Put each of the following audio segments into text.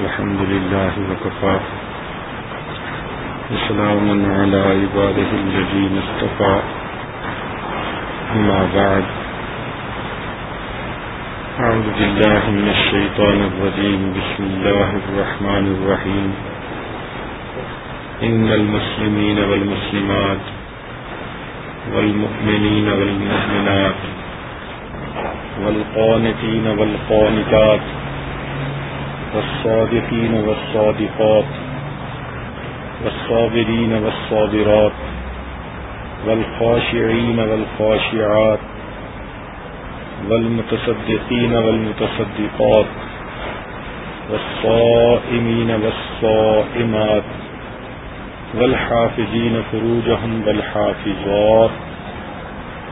الحمد لله وكفى وسلام على عباده الذين اصطفى. أما بعد. أعوذ بالله من الشيطان الرجيم. بسم الله الرحمن الرحيم. إن المسلمين والمسلمات والمؤمنين والمؤمنات والقانتين والقانتات والصادقين والصادقات والصابرين والصابرات والخاشعين والخاشعات والمتصدقين والمتصدقات والصائمين والصائمات والحافظين فروجهم والحافظات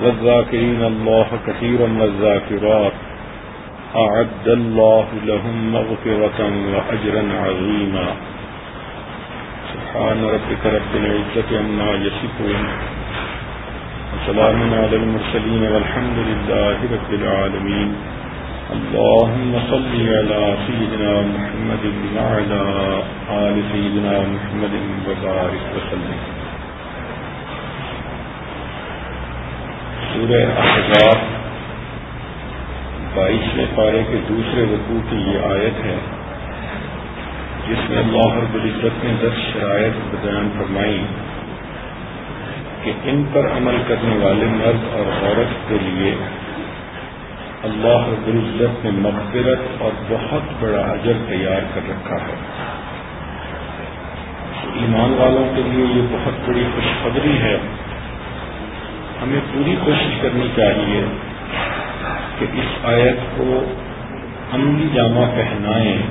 والذاكرين الله كثيرا والذاكرات. أعد الله لهم مغفرة وأجرا عظيما. سبحان ربك رب العزة عما يصفون. وسلام على المرسلين والحمد لله رب العالمين. اللهم صل على سيدنا محمد وعلى آل سيدنا محمد وبارك وسلم. سورہ احزاب بائیسویں پارے کے دوسرے رقو کی یہ آیت ہے، جس میں اللہ رب العزت نے دس شرائط بیان فرمائی کہ ان پر عمل کرنے والے مرد اور عورت کے لیے اللہ رب العزت نے مغفرت اور بہت بڑا اجر تیار کر رکھا ہے۔ ایمان والوں کے لیے یہ بہت بڑی خوشخبری ہے۔ ہمیں پوری کوشش کرنی چاہیے کہ اس آیت کو عملی جامع پہنائیں،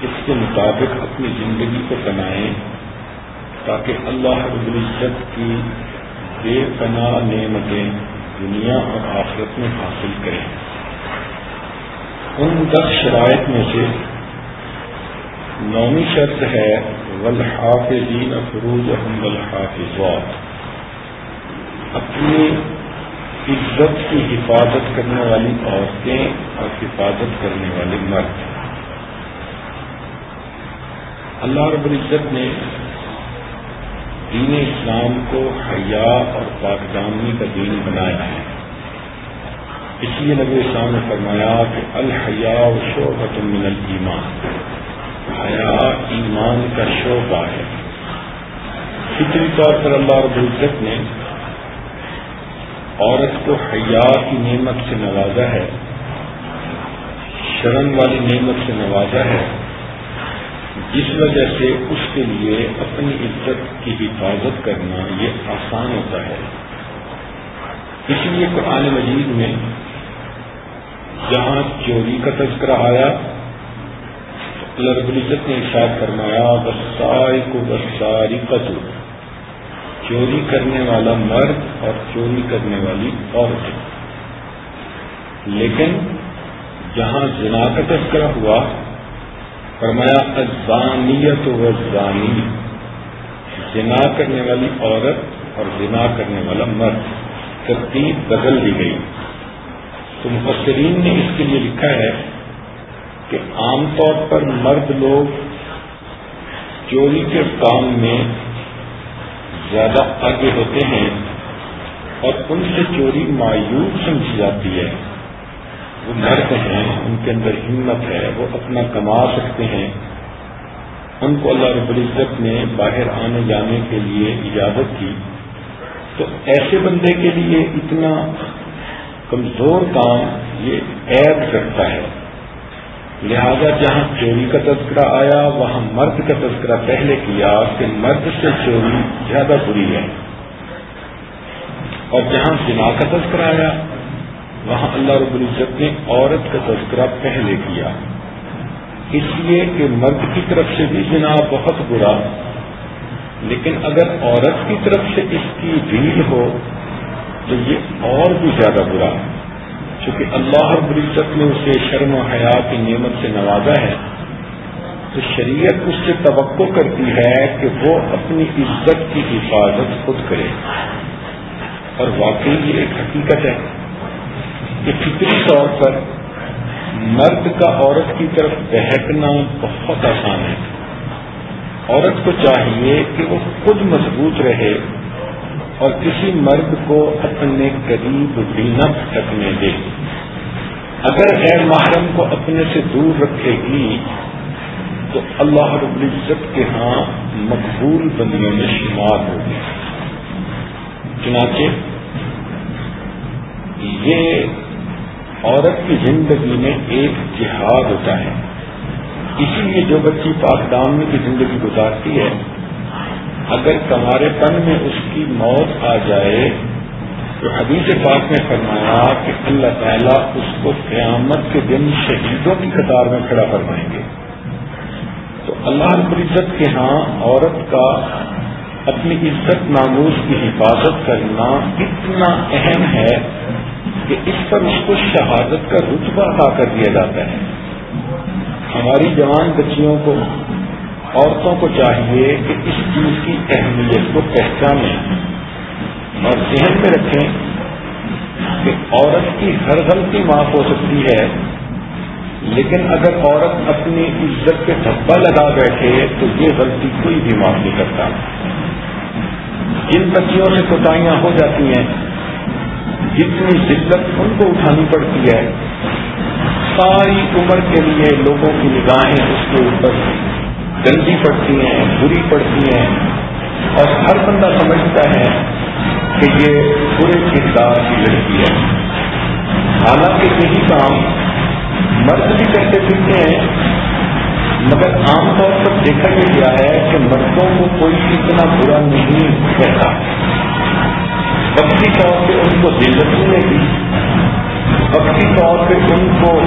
اس کے مطابق اپنی زندگی کو بنائیں، تاکہ اللہ رب العزت کی بے پناہ نعمتیں دنیا اور آخرت میں حاصل کریں۔ ان دس شرائط میں سے نومی شرط ہے ولحافظین فروج احمد الحافظات اپنی عزت کی حفاظت کرنے والی عورتیں اور حفاظت کرنے والے مرد۔ اللہ رب العزت نے دین اسلام کو حیا اور پاکدانی کا دین بنایا ہے۔ اس لیے نبی اسلام نے فرمایا کہ الحیا و شعبت من المان حیا ایمان کا شعبہ ہے۔ فطری طور پر اللہ رب العزت نے عورت کو حیا کی نعمت سے نوازا ہے، شرم والی نعمت سے نوازا ہے، جس وجہ سے اس کے لیے اپنی عزت کی حفاظت کرنا یہ آسان ہوتا ہے۔ اس لیے قرآن مجید میں جہاں چوری کا تذکرہ آیا اللہ رب العزت نے ارشاد فرمایا بسائی کو بساری قطر چوری کرنے والا مرد اور چوری کرنے والی عورت۔ لیکن جہاں زنا کا تذکرہ ہوا، فرمایا ازانیت و زانی زنا کرنے والی عورت اور زنا کرنے والا مرد۔ ترتیب بدل دی گئی۔ تو مفسرین نے اس کے لیے لکھا ہے کہ عام طور پر مرد لوگ چوری کے کام میں زیادہ آگے ہوتے ہیں اور ان سے چوری مایوس سمجھی جاتی ہے۔ وہ مرد ہیں، ان کے اندر ہمت ہے، وہ اپنا کما سکتے ہیں۔ ان کو اللہ رب العزت نے باہر آنے جانے کے لیے اجازت کی تو ایسے بندے کے لیے اتنا کمزور کام یہ عیب کرتا ہے۔ لہذا جہاں چوری کا تذکرہ آیا، وہاں مرد کا تذکرہ پہلے کیا کہ مرد سے چوری زیادہ بری ہے۔ اور جہاں جنا کا تذکرہ آیا، وہاں اللہ رب العزت نے عورت کا تذکرہ پہلے کیا۔ اس لیے کہ مرد کی طرف سے بھی جنا بہت برا، لیکن اگر عورت کی طرف سے اس کی ریل ہو، تو یہ اور بھی زیادہ برا۔ ہے چونکہ اللہ رب العزت نے اسے شرم و حیا کی نعمت سے نوازا ہے، تو شریعت اس سے توقع کرتی ہے کہ وہ اپنی عزت کی حفاظت خود کرے۔ اور واقعی یہ ایک حقیقت ہے کہ فطری طور پر مرد کا عورت کی طرف بہکنا بہت آسان ہے۔ عورت کو چاہیے کہ وہ خود مضبوط رہے۔ اور کسی مرد کو اپنے قریب بھی نہ پھٹکنے دے۔ اگر غیر محرم کو اپنے سے دور رکھے گی، تو اللہ رب العزت کے ہاں مقبول بندیوں میں شمار ہوگی۔ چنانچہ، یہ عورت کی زندگی میں ایک جہاد ہوتا ہے۔ اسی لیے جو بچی پاک کی زندگی گزارتی ہے اگر کمارے پن میں اس کی موت آ جائے، تو حدیث پاک نے فرمایا کہ اللہ تعالیٰ اس کو قیامت کے دن شہیدوں کی قطار میں کھڑا کروائیں گے۔ تو اللہ رب العزت کے ہاں عورت کا اپنی عزت ناموز کی حفاظت کرنا اتنا اہم ہے کہ اس پر اس کو شہادت کا رتبہ ادا کر دیا جاتا ہے۔ ہماری جوان بچیوں کو عورتوں کو چاہیے کہ اس چیز کی اہمیت کو پہچانیں اور ذہن میں رکھیں کہ عورت کی ہر غلطی معاف ہو سکتی ہے، لیکن اگر عورت اپنی عزت پہ دھبا لگا بیٹھے تو یہ غلطی کوئی بھی معاف نہیں کرتا۔ جن بچیوں سے کوتاہیاں ہو جاتی ہیں، جتنی ذلت ان کو اٹھانی پڑتی ہے، ساری عمر کے لیے لوگوں کی نگاہیں اس کے اوپر گندی پڑتی ہیں، بری پڑتی ہیں۔ اور ہر بندہ سمجھتا ہے کہ یہ برے کردار کی لڑکی ہے۔ حالانکہ یہی کام مرد بھی کرتے پھرتے ہیں۔ مگر عام طور پر دیکھا یہ گیا ہے کہ مردوں کو کوئی اتنا برا نہیں کہتا۔ وقتی طور پہ ان کو ذلت ملے گی وقتی طور پہ ان کو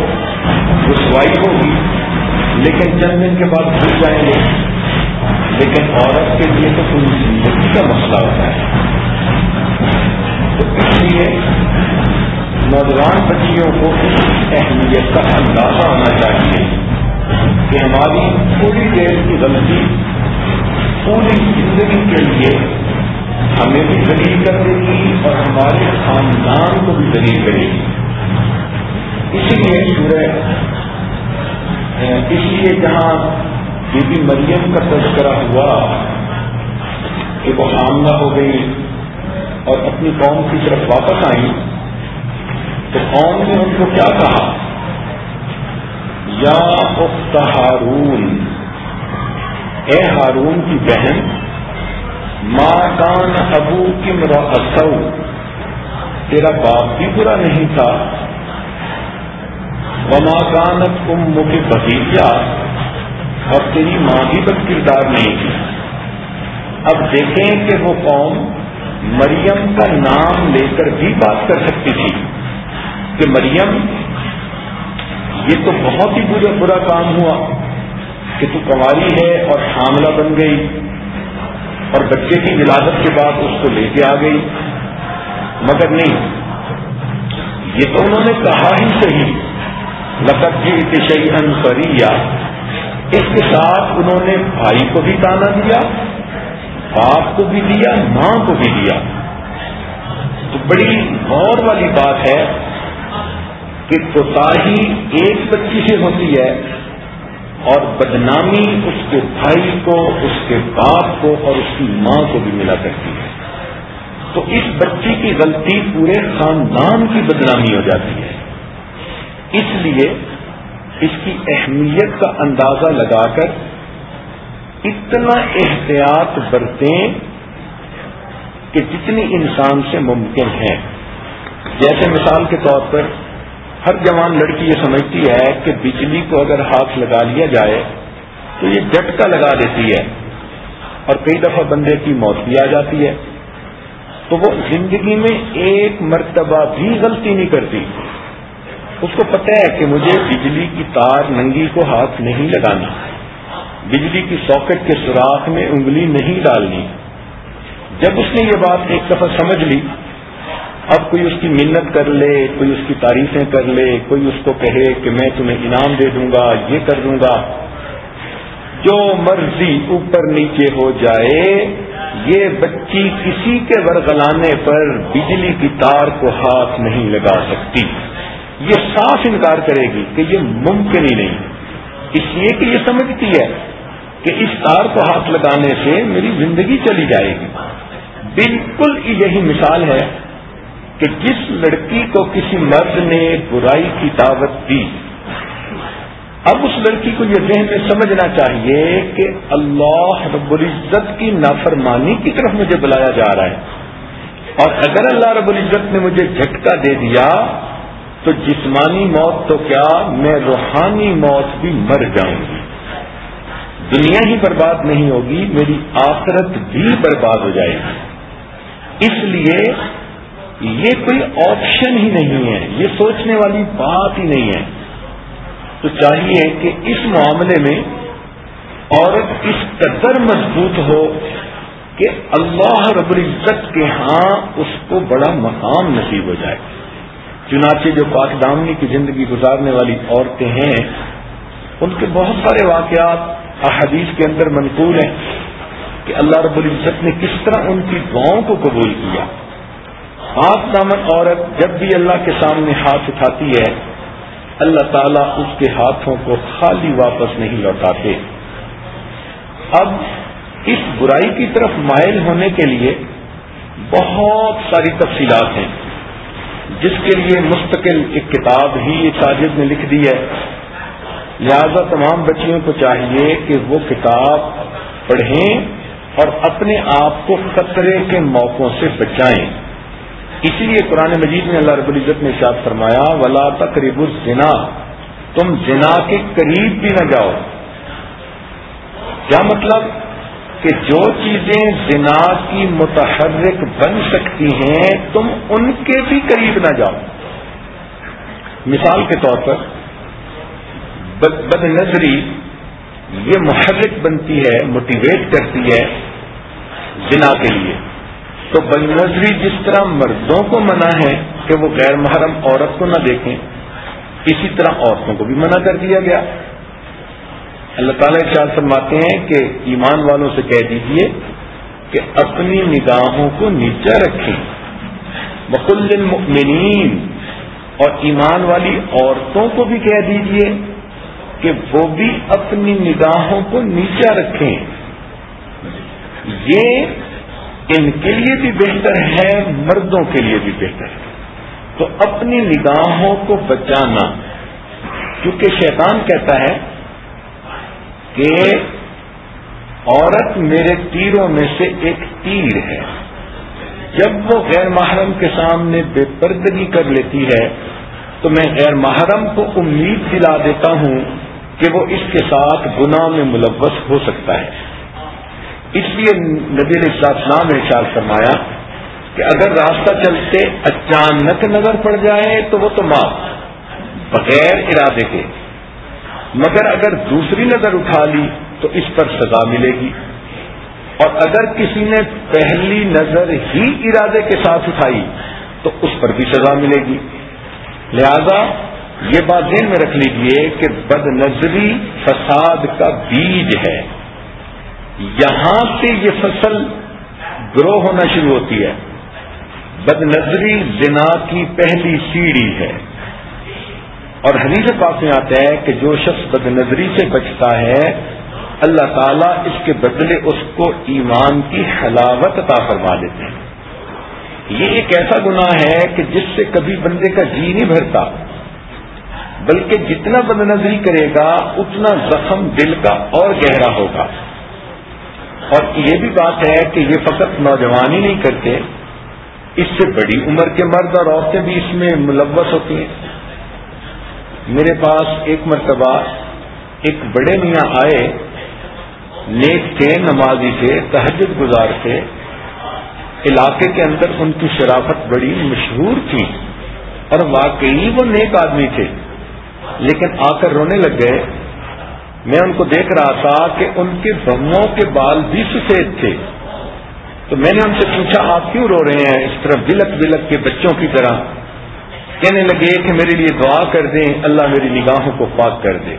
رسوائی ہوگی۔ لیکن چند دن کے بعد بھول جائیں گے۔ لیکن عورت کے لیے تو پوری زندگی کا مسئلہ ہوتا ہے۔ تو اس لیے نوجوان بچیوں کو اس اہمیت کا اندازہ ہونا چاہیے کہ ہماری پوری دیر کی غلطی پوری زندگی کے لیے ہمیں بھی دلیل کر دے گی اور ہمارے خاندان کو بھی دلیل کرے گی۔ اسی لیے سورہ اس لیے جہاں بی بی مریم کا تذکرہ ہوا کہ وہ آمدہ ہو گئی اور اپنی قوم کی طرف واپس آئی تو قوم نے ان کو کیا کہا؟ یا اخت ہارون، اے ہارون کی بہن ماں کان ابو کی مراسو تیرا باپ بھی برا نہیں تھا۔ وما کانت ام کی بھتیجا اور تیری ماں بھی بد کردار نہیں تھی۔ اب دیکھیں کہ وہ قوم مریم کا نام لے کر بھی بات کر سکتی تھی کہ مریم، یہ تو بہت ہی برا برا کام ہوا کہ تو کماری ہے اور حاملہ بن گئی اور بچے کی ولادت کے بعد اس کو لے کے آ گئی۔ مگر نہیں، یہ تو انہوں نے کہا ہی صحیح۔ لقت جی اتشئی انسریا اس کے ساتھ انہوں نے بھائی کو بھی تانا دیا، باپ کو بھی دیا، ماں کو بھی دیا۔ تو بڑی غور والی بات ہے کہ کوتا ایک بچی سے ہوتی ہے اور بدنامی اس کے بھائی کو، اس کے باپ کو اور اس کی ماں کو بھی ملا کرتی ہے۔ تو اس بچی کی غلطی پورے خاندان کی بدنامی ہو جاتی ہے۔ اس لیے اس کی اہمیت کا اندازہ لگا کر اتنا احتیاط برتیں کہ جتنی انسان سے ممکن ہے۔ جیسے مثال کے طور پر ہر جوان لڑکی یہ سمجھتی ہے کہ بجلی کو اگر ہاتھ لگا لیا جائے تو یہ جھٹکا لگا دیتی ہے اور کئی دفعہ بندے کی موت بھی آ جاتی ہے۔ تو وہ زندگی میں ایک مرتبہ بھی غلطی نہیں کرتی۔ اس کو پتہ ہے کہ مجھے بجلی کی تار ننگی کو ہاتھ نہیں لگانا بجلی کی ساکٹ کے سوراخ میں انگلی نہیں ڈالنی۔ جب اس نے یہ بات ایک دفعہ سمجھ لی، اب کوئی اس کی منت کر لے، کوئی اس کی تعریفیں کر لے، کوئی اس کو کہے کہ میں تمہیں انعام دے دوں گا، یہ کر دوں گا۔ جو مرضی اوپر نیچے ہو جائے، یہ بچی کسی کے ورگلانے پر بجلی کی تار کو ہاتھ نہیں لگا سکتی۔ یہ صاف انکار کرے گی کہ یہ ممکن ہی نہیں۔ اس لیے کہ یہ سمجھتی ہے کہ اس تار کو ہاتھ لگانے سے میری زندگی چلی جائے گی۔ بالکل یہی مثال ہے کہ جس لڑکی کو کسی مرد نے برائی کی دعوت دی، اب اس لڑکی کو یہ ذہن میں سمجھنا چاہیے کہ اللہ رب العزت کی نافرمانی کی طرف مجھے بلایا جا رہا ہے۔ اور اگر اللہ رب العزت نے مجھے جھٹکا دے دیا تو جسمانی موت تو کیا؟ میں روحانی موت بھی مر جاؤں گی۔ دنیا ہی برباد نہیں ہوگی، میری آخرت بھی برباد ہو جائے گی۔ اس لیے یہ کوئی آپشن ہی نہیں ہے، یہ سوچنے والی بات ہی نہیں ہے۔ تو چاہیے کہ اس معاملے میں عورت اس قدر مضبوط ہو کہ اللہ رب العزت کے ہاں اس کو بڑا مقام نصیب ہو جائے۔ چنانچہ جو پاک دامنی کی زندگی گزارنے والی عورتیں ہیں، ان کے بہت سارے واقعات احادیث کے اندر منقول ہیں کہ اللہ رب العزت نے کس طرح ان کی دعاؤں کو قبول کیا۔ ہاتھ دامن عورت جب بھی اللہ کے سامنے ہاتھ اٹھاتی ہے، اللہ تعالیٰ اس کے ہاتھوں کو خالی واپس نہیں لوٹاتے۔ اب اس برائی کی طرف مائل ہونے کے لیے بہت ساری تفصیلات ہیں۔ جس کے لیے مستقل ایک کتاب ہی ساجد نے لکھ دی ہے۔ لہذا تمام بچیوں کو چاہیے کہ وہ کتاب پڑھیں اور اپنے آپ کو خطرے کے موقعوں سے بچائیں۔ اسی لیے قرآن مجید میں اللہ رب العزت نے شاد فرمایا، ولا تقریب الزنا تم زنا کے قریب بھی نہ جاؤ۔ کیا مطلب؟ کہ جو چیزیں زنا کی متحرک بن سکتی ہیں، تم ان کے بھی قریب نہ جاؤ۔ مثال کے طور پر، بد نظری یہ محرک بنتی ہے موٹیویٹ کرتی ہے زنا کے لیے۔ تو بد نظری جس طرح مردوں کو منع ہے کہ وہ غیر محرم عورت کو نہ دیکھیں، اسی طرح عورتوں کو بھی منع کر دیا گیا۔ اللہ تعالیٰ خیال فرماتے ہیں کہ ایمان والوں سے کہہ دیجیے کہ اپنی نگاہوں کو نیچا رکھیں۔ بکل المؤمنین اور ایمان والی عورتوں کو بھی کہہ دیجیے کہ وہ بھی اپنی نگاہوں کو نیچا رکھیں۔ یہ ان کے لیے بھی بہتر ہے، مردوں کے لیے بھی بہتر ہے۔ تو اپنی نگاہوں کو بچانا، کیونکہ شیطان کہتا ہے کہ عورت میرے تیروں میں سے ایک تیر ہے۔ جب وہ غیر محرم کے سامنے بے پردگی کر لیتی ہے، تو میں غیر محرم کو امید دلا دیتا ہوں کہ وہ اس کے ساتھ گناہ میں ملوث ہو سکتا ہے۔ اس لیے نبی علیہ السلام نے خیال فرمایا کہ اگر راستہ چلتے اچانک نظر پڑ جائے تو وہ تو معاف، بغیر ارادے کے۔ مگر اگر دوسری نظر اٹھا لی تو اس پر سزا ملے گی۔ اور اگر کسی نے پہلی نظر ہی ارادے کے ساتھ اٹھائی تو اس پر بھی سزا ملے گی۔ لہذا یہ بات ذہن میں رکھ لیجیے کہ بد نظری فساد کا بیج ہے۔ یہاں سے یہ فصل گرو ہونا شروع ہوتی ہے۔ بد نظری زنا کی پہلی سیڑھی ہے۔ اور حدیث پاک میں آتا ہے کہ جو شخص بد نظری سے بچتا ہے، اللہ تعالیٰ اس کے بدلے اس کو ایمان کی حلاوت عطا فرما دیتے ہیں۔ یہ ایک ایسا گناہ ہے کہ جس سے کبھی بندے کا جی نہیں بھرتا، بلکہ جتنا بد نظری کرے گا، اتنا زخم دل کا اور گہرا ہوگا۔ اور یہ بھی بات ہے کہ یہ فقط نوجوان ہی نہیں کرتے، اس سے بڑی عمر کے مرد اور عورتیں بھی اس میں ملوث ہوتی ہیں۔ میرے پاس ایک مرتبہ ایک بڑے میاں آئے، نیک تھے نمازی تھے، تہجد گزار تھے۔ علاقے کے اندر ان کی شرافت بڑی مشہور تھی اور واقعی وہ نیک آدمی تھے۔ لیکن آ کر رونے لگ گئے۔ میں ان کو دیکھ رہا تھا کہ ان کے بموں کے بال بھی سفید تھے۔ تو میں نے ان سے پوچھا، آپ کیوں رو رہے ہیں؟ اس طرح بلک بلک کے بچوں کی طرح۔ کہنے لگے کہ میرے لیے دعا کر دیں، اللہ میری نگاہوں کو پاک کر دے۔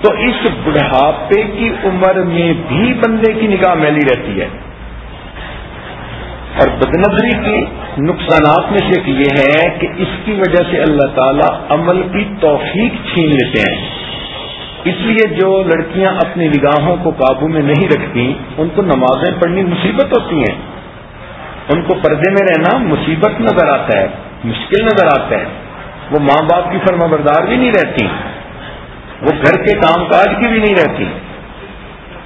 تو اس بڑھاپے کی عمر میں بھی بندے کی نگاہ میلی رہتی ہے۔ اور بدنظری کے نقصانات میں سے یہ ہے کہ اس کی وجہ سے اللہ تعالی عمل کی توفیق چھین لیتے ہیں۔ اس لیے جو لڑکیاں اپنی نگاہوں کو قابو میں نہیں رکھتی ان کو نمازیں پڑھنی مصیبت ہوتی ہیں۔ ان کو پردے میں رہنا مصیبت نظر آتا ہے۔ مشکل نظر آتا ہے وہ ماں باپ کی فرما بردار بھی نہیں رہتی۔ وہ گھر کے کام کاج کی بھی نہیں رہتی۔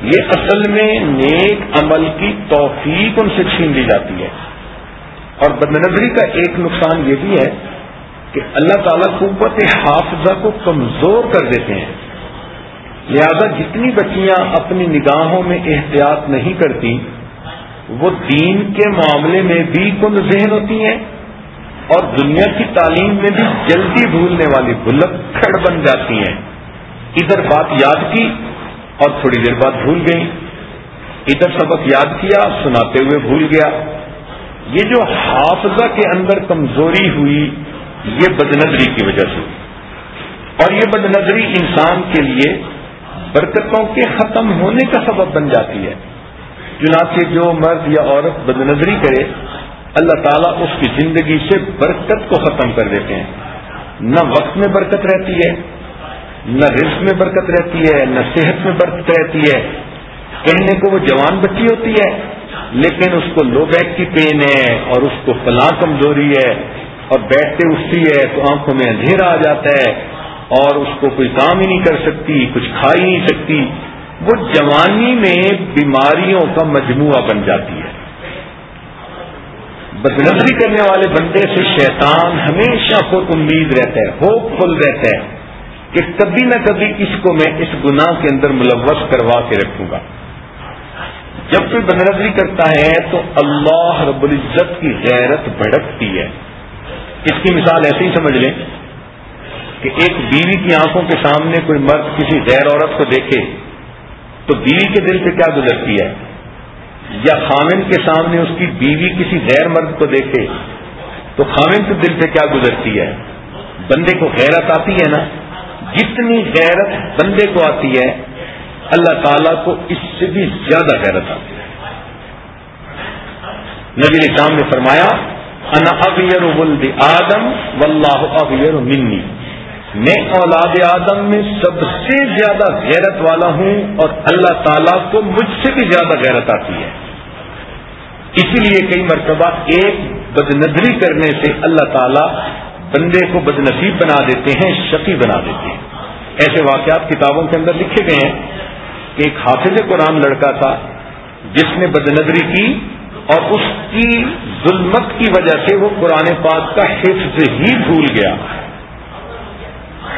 یہ اصل میں نیک عمل کی توفیق ان سے چھین دی جاتی ہے۔ اور بدنظری کا ایک نقصان یہ بھی ہے کہ اللہ تعالیٰ قوت حافظہ کو کمزور کر دیتے ہیں۔ لہذا جتنی بچیاں اپنی نگاہوں میں احتیاط نہیں کرتی، وہ دین کے معاملے میں بھی کن ذہن ہوتی ہیں۔ اور دنیا کی تعلیم میں بھی جلدی بھولنے والی بلکڑ بن جاتی ہیں۔ ادھر بات یاد کی اور تھوڑی دیر بعد بھول گئی ادھر سبق یاد کیا، سناتے ہوئے بھول گیا۔ یہ جو حافظہ کے اندر کمزوری ہوئی، یہ بدنظری کی وجہ سے۔ اور یہ بدنظری انسان کے لیے برکتوں کے ختم ہونے کا سبب بن جاتی ہے۔ چنانچہ جو مرد یا عورت بدنظری کرے اللہ تعالیٰ اس کی زندگی سے برکت کو ختم کر دیتے ہیں۔ نہ وقت میں برکت رہتی ہے، نہ رزق میں برکت رہتی ہے، نہ صحت میں برکت رہتی ہے۔ کہنے کو وہ جوان بچی ہوتی ہے، لیکن اس کو لو بیک کی پین ہے اور اس کو فلاں کمزوری ہے اور بیٹھتے اٹھتی ہے تو آنکھوں میں اندھیرا آ جاتا ہے اور اس کو کوئی کام ہی نہیں کر سکتی، کچھ کھا ہی نہیں سکتی۔ وہ جوانی میں بیماریوں کا مجموعہ بن جاتی ہے۔ بدنظری کرنے والے بندے سے شیطان ہمیشہ خود امید رہتا ہے ہوپ فل رہتا ہے کہ کبھی نہ کبھی اس کو میں اس گناہ کے اندر ملوث کروا کے رکھوں گا۔ جب کوئی بدنظری کرتا ہے تو اللہ رب العزت کی غیرت بھڑکتی ہے۔ اس کی مثال ایسے ہی سمجھ لیں کہ ایک بیوی کی آنکھوں کے سامنے کوئی مرد کسی غیر عورت کو دیکھے تو بیوی کے دل سے کیا گزرتی ہے؟ یا خامن کے سامنے اس کی بیوی کسی غیر مرد کو دیکھے، تو خامن کے دل سے کیا گزرتی ہے؟ بندے کو غیرت آتی ہے نا؟ جتنی غیرت بندے کو آتی ہے، اللہ تعالیٰ کو اس سے بھی زیادہ غیرت آتی ہے۔ نبی اسلام نے فرمایا، انا اغیر ولد آدم، واللہ اغیر منی۔ میں اولاد آدم میں سب سے زیادہ غیرت والا ہوں اور اللہ تعالیٰ کو مجھ سے بھی زیادہ غیرت آتی ہے۔ اسی لیے کئی مرتبہ ایک بدنظری کرنے سے اللہ تعالیٰ بندے کو بدنصیب بنا دیتے ہیں، شقی بنا دیتے ہیں۔ ایسے واقعات کتابوں کے اندر لکھے گئے ہیں کہ ایک حافظ قرآن لڑکا تھا جس نے بدنظری کی اور اس کی ظلمت کی وجہ سے وہ قرآن پاک کا حفظ ہی بھول گیا۔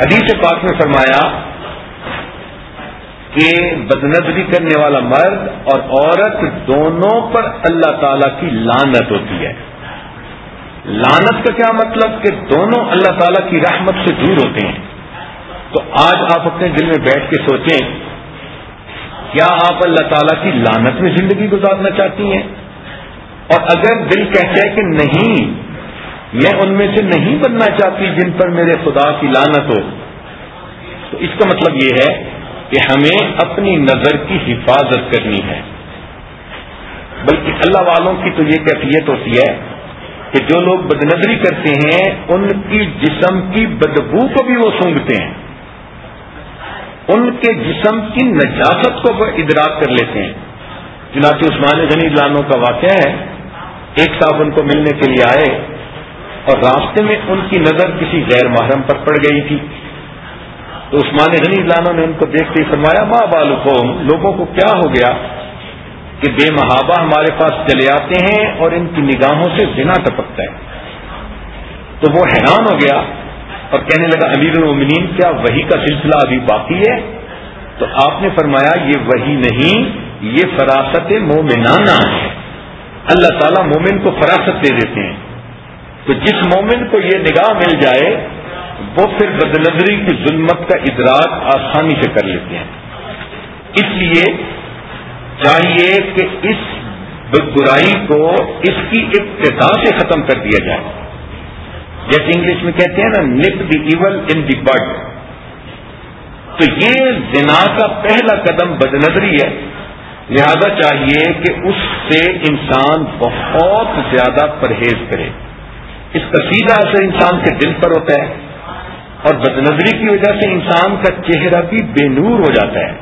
حدیث پاک میں فرمایا کہ بدنظری کرنے والا مرد اور عورت دونوں پر اللہ تعالی کی لانت ہوتی ہے۔ لانت کا کیا مطلب؟ کہ دونوں اللہ تعالی کی رحمت سے دور ہوتے ہیں۔ تو آج آپ اپنے دل میں بیٹھ کے سوچیں، کیا آپ اللہ تعالیٰ کی لانت میں زندگی گزارنا چاہتی ہیں؟ اور اگر دل کہتا ہے کہ نہیں میں ان میں سے نہیں بننا چاہتی جن پر میرے خدا کی لانت ہو۔ تو اس کا مطلب یہ ہے کہ ہمیں اپنی نظر کی حفاظت کرنی ہے۔ بلکہ اللہ والوں کی تو یہ کیفیت ہوتی ہے کہ جو لوگ بدنظری کرتے ہیں، ان کی جسم کی بدبو کو بھی وہ سونگتے ہیں۔ ان کے جسم کی نجاست کو وہ ادراک کر لیتے ہیں۔ چنانچہ عثمان غنی لانوں کا واقعہ ہے۔ ایک صاحب ان کو ملنے کے لیے آئے۔ اور راستے میں ان کی نظر کسی غیر محرم پر پڑ گئی تھی۔ تو عثمان غنی لانوں نے ان کو دیکھتے ہی فرمایا ماں بالقوم لوگوں کو کیا ہو گیا کہ بے محابہ ہمارے پاس چلے آتے ہیں اور ان کی نگاہوں سے زنا ٹپکتا ہے۔ تو وہ حیران ہو گیا اور کہنے لگا، امیر المنین کیا وہی کا سلسلہ ابھی باقی ہے؟ تو آپ نے فرمایا، یہ وہی نہیں، یہ فراست مومنانہ ہے۔ اللہ تعالیٰ مومن کو فراست دے دیتے ہیں۔ تو جس مومن کو یہ نگاہ مل جائے، وہ پھر بدنظری کی ظلمت کا ادراک آسانی سے کر لیتے ہیں۔ اس لیے چاہیے کہ اس برائی کو اس کی ابتدا سے ختم کر دیا جائے۔ جیسے انگلش میں کہتے ہیں نا نپ دی ایون ان دی بڈ تو یہ زنا کا پہلا قدم بدنظری ہے۔ لہذا چاہیے کہ اس سے انسان بہت زیادہ پرہیز کرے۔ اس کا سیدھا اثر انسان کے دل پر ہوتا ہے اور بد نظری کی وجہ سے انسان کا چہرہ بھی بے نور ہو جاتا ہے۔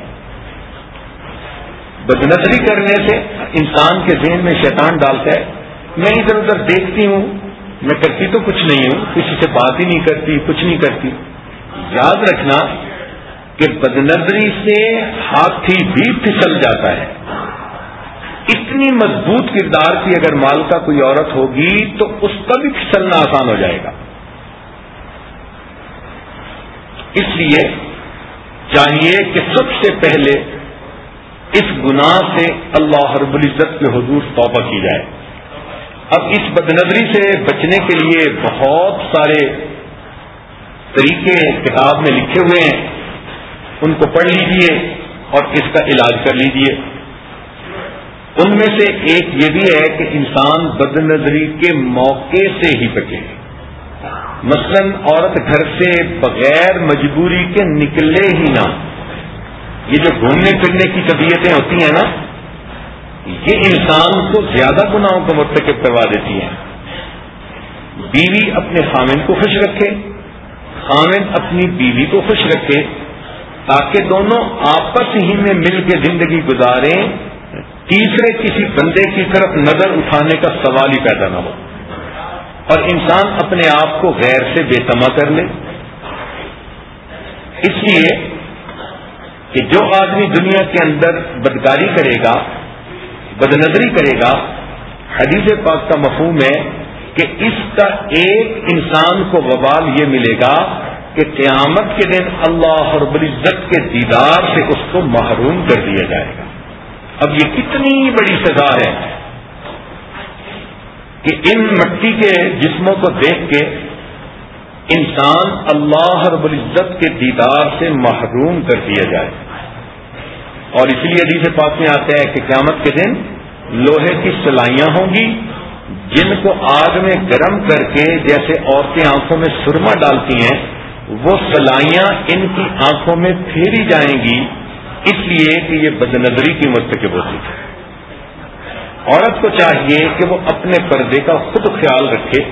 بد نظری کرنے سے انسان کے ذہن میں شیطان ڈالتا ہے۔ میں ادھر ادھر دیکھتی ہوں، میں کرتی تو کچھ نہیں ہوں، کسی سے بات ہی نہیں کرتی، کچھ نہیں کرتی۔ یاد رکھنا کہ بد نظری سے ہاتھی بھی پھسل جاتا ہے۔ اتنی مضبوط کردار کی اگر مال کا کوئی عورت ہوگی تو اس کا بھی پھسلنا آسان ہو جائے گا۔ اس لیے چاہیے کہ سب سے پہلے اس گناہ سے اللہ رب العزت کے حضور توبہ کی جائے۔ اب اس بد نظری سے بچنے کے لیے بہت سارے طریقے کتاب میں لکھے ہوئے ہیں۔ ان کو پڑھ لیجیے اور اس کا علاج کر لیجیے۔ ان میں سے ایک یہ بھی ہے کہ انسان بد نظری کے موقع سے ہی بچے۔ مثلا عورت گھر سے بغیر مجبوری کے نکلے ہی نہ۔ یہ جو گھومنے پھرنے کی طبیعتیں ہوتی ہیں نا، یہ انسان کو زیادہ گناہوں کو مرتکب کروا دیتی ہیں۔ بیوی اپنے خامن کو خوش رکھے، خامن اپنی بیوی کو خوش رکھے، تاکہ دونوں آپس ہی میں مل کے زندگی گزاریں۔ تیسرے کسی بندے کی طرف نظر اٹھانے کا سوال ہی پیدا نہ ہو۔ اور انسان اپنے آپ کو غیر سے بے تما کر لے۔ اس لیے کہ جو آدمی دنیا کے اندر بدکاری کرے گا بد نظری کرے گا، حدیث پاک کا مفہوم ہے کہ اس کا ایک انسان کو وبال یہ ملے گا کہ قیامت کے دن اللہ رب العزت کے دیدار سے اس کو محروم کر دیا جائے گا۔ اب یہ کتنی بڑی سزا ہے کہ ان مٹی کے جسموں کو دیکھ کے انسان اللہ رب العزت کے دیدار سے محروم کر دیا جائے۔ اور اسی لیے حدیث پاک میں آتا ہے کہ قیامت کے دن لوہے کی سلائیاں ہوں گی، جن کو آگ میں گرم کر کے جیسے عورتیں آنکھوں میں سرما ڈالتی ہیں، وہ سلائیاں ان کی آنکھوں میں پھیری جائیں گی۔ اس لیے کہ یہ بد نظری کی مرتکب ہوتی ہے۔ عورت کو چاہیے کہ وہ اپنے پردے کا خود خیال رکھے۔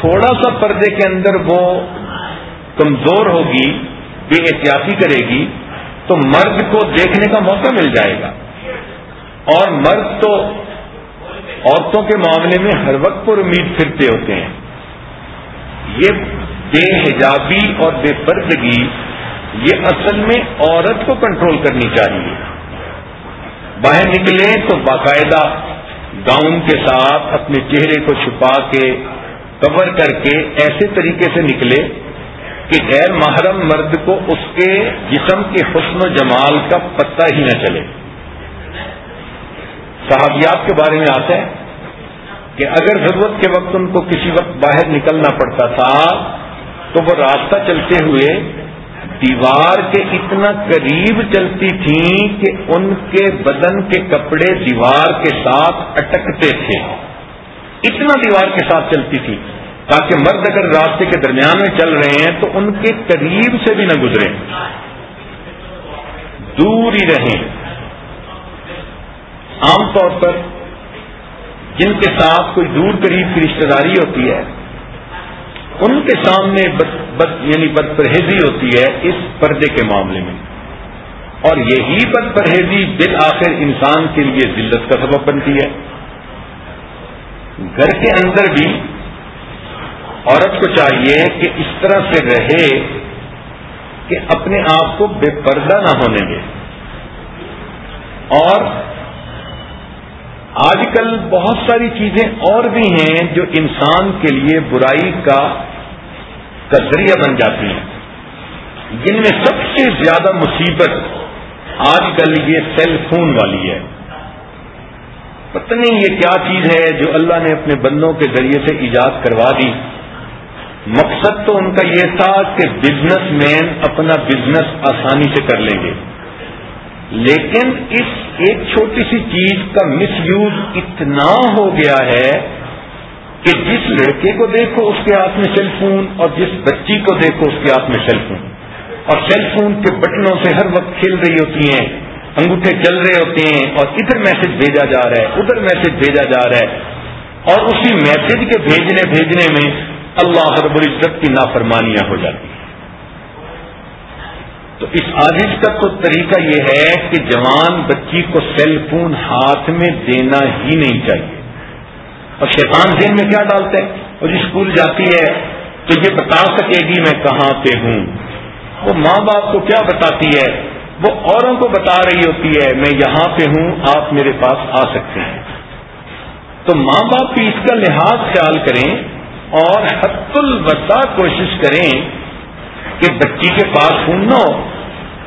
تھوڑا سا پردے کے اندر وہ کمزور ہوگی، بے احتیاطی کرے گی، تو مرد کو دیکھنے کا موقع مل جائے گا۔ اور مرد تو عورتوں کے معاملے میں ہر وقت پر امید پھرتے ہوتے ہیں۔ یہ بے حجابی اور بے پردگی یہ اصل میں عورت کو کنٹرول کرنی چاہیے۔ باہر نکلے تو باقاعدہ گاؤن کے ساتھ اپنے چہرے کو چھپا کے کور کر کے ایسے طریقے سے نکلے کہ غیر محرم مرد کو اس کے جسم کے حسن و جمال کا پتہ ہی نہ چلے۔ صحابیات کے بارے میں آتا ہے کہ اگر ضرورت کے وقت ان کو کسی وقت باہر نکلنا پڑتا تھا تو وہ راستہ چلتے ہوئے دیوار کے اتنا قریب چلتی تھیں کہ ان کے بدن کے کپڑے دیوار کے ساتھ اٹکتے تھے۔ اتنا دیوار کے ساتھ چلتی تھی۔ تاکہ مرد اگر راستے کے درمیان میں چل رہے ہیں تو ان کے قریب سے بھی نہ گزرے۔ دور ہی رہیں۔ عام طور پر جن کے ساتھ کوئی دور قریب کی رشتے داری ہوتی ہے ان کے سامنے بد بد یعنی بد پرہیزی ہوتی ہے اس پردے کے معاملے میں۔ اور یہی بد پرہیزی بالآخر انسان کے لیے ذلت کا سبب بنتی ہے۔ گھر کے اندر بھی عورت کو چاہیے کہ اس طرح سے رہے کہ اپنے آپ کو بے پردہ نہ ہونے دے۔ اور آج کل بہت ساری چیزیں اور بھی ہیں جو انسان کے لیے برائی کا کا ذریعہ بن جاتی ہیں۔ جن میں سب سے زیادہ مصیبت آج کل یہ سیل فون والی ہے۔ پتہ نہیں یہ کیا چیز ہے جو اللہ نے اپنے بندوں کے ذریعے سے ایجاد کروا دی۔ مقصد تو ان کا یہ تھا کہ بزنس مین اپنا بزنس آسانی سے کر لیں گے۔ لیکن اس ایک چھوٹی سی چیز کا مس یوز اتنا ہو گیا ہے کہ جس لڑکے کو دیکھو اس کے ہاتھ میں سیل فون اور جس بچی کو دیکھو اس کے ہاتھ میں سیل فون اور سیل فون کے بٹنوں سے ہر وقت کھیل رہی ہوتی ہیں، انگوٹھے چل رہے ہوتے ہیں اور ادھر میسج بھیجا جا رہا ہے، ادھر میسج بھیجا جا رہا ہے۔ اور اسی میسج کے بھیجنے بھیجنے میں اللہ رب العزت کی نافرمانیاں ہو جاتی ہیں۔ تو اس آزش کا تو طریقہ یہ ہے کہ جوان بچی کو سیل فون ہاتھ میں دینا ہی نہیں چاہیے۔ اور شیطان ذہن میں کیا ڈالتے ہیں؟ وہ اسکول جاتی ہے تو یہ بتا سکے گی میں کہاں پہ ہوں؟ وہ ماں باپ کو کیا بتاتی ہے؟ وہ اوروں کو بتا رہی ہوتی ہے، میں یہاں پہ ہوں، آپ میرے پاس آ سکتے ہیں۔ تو ماں باپ بھی اس کا لحاظ خیال کریں اور حت البتہ کوشش کریں کہ بچی کے پاس فون نہ ہو۔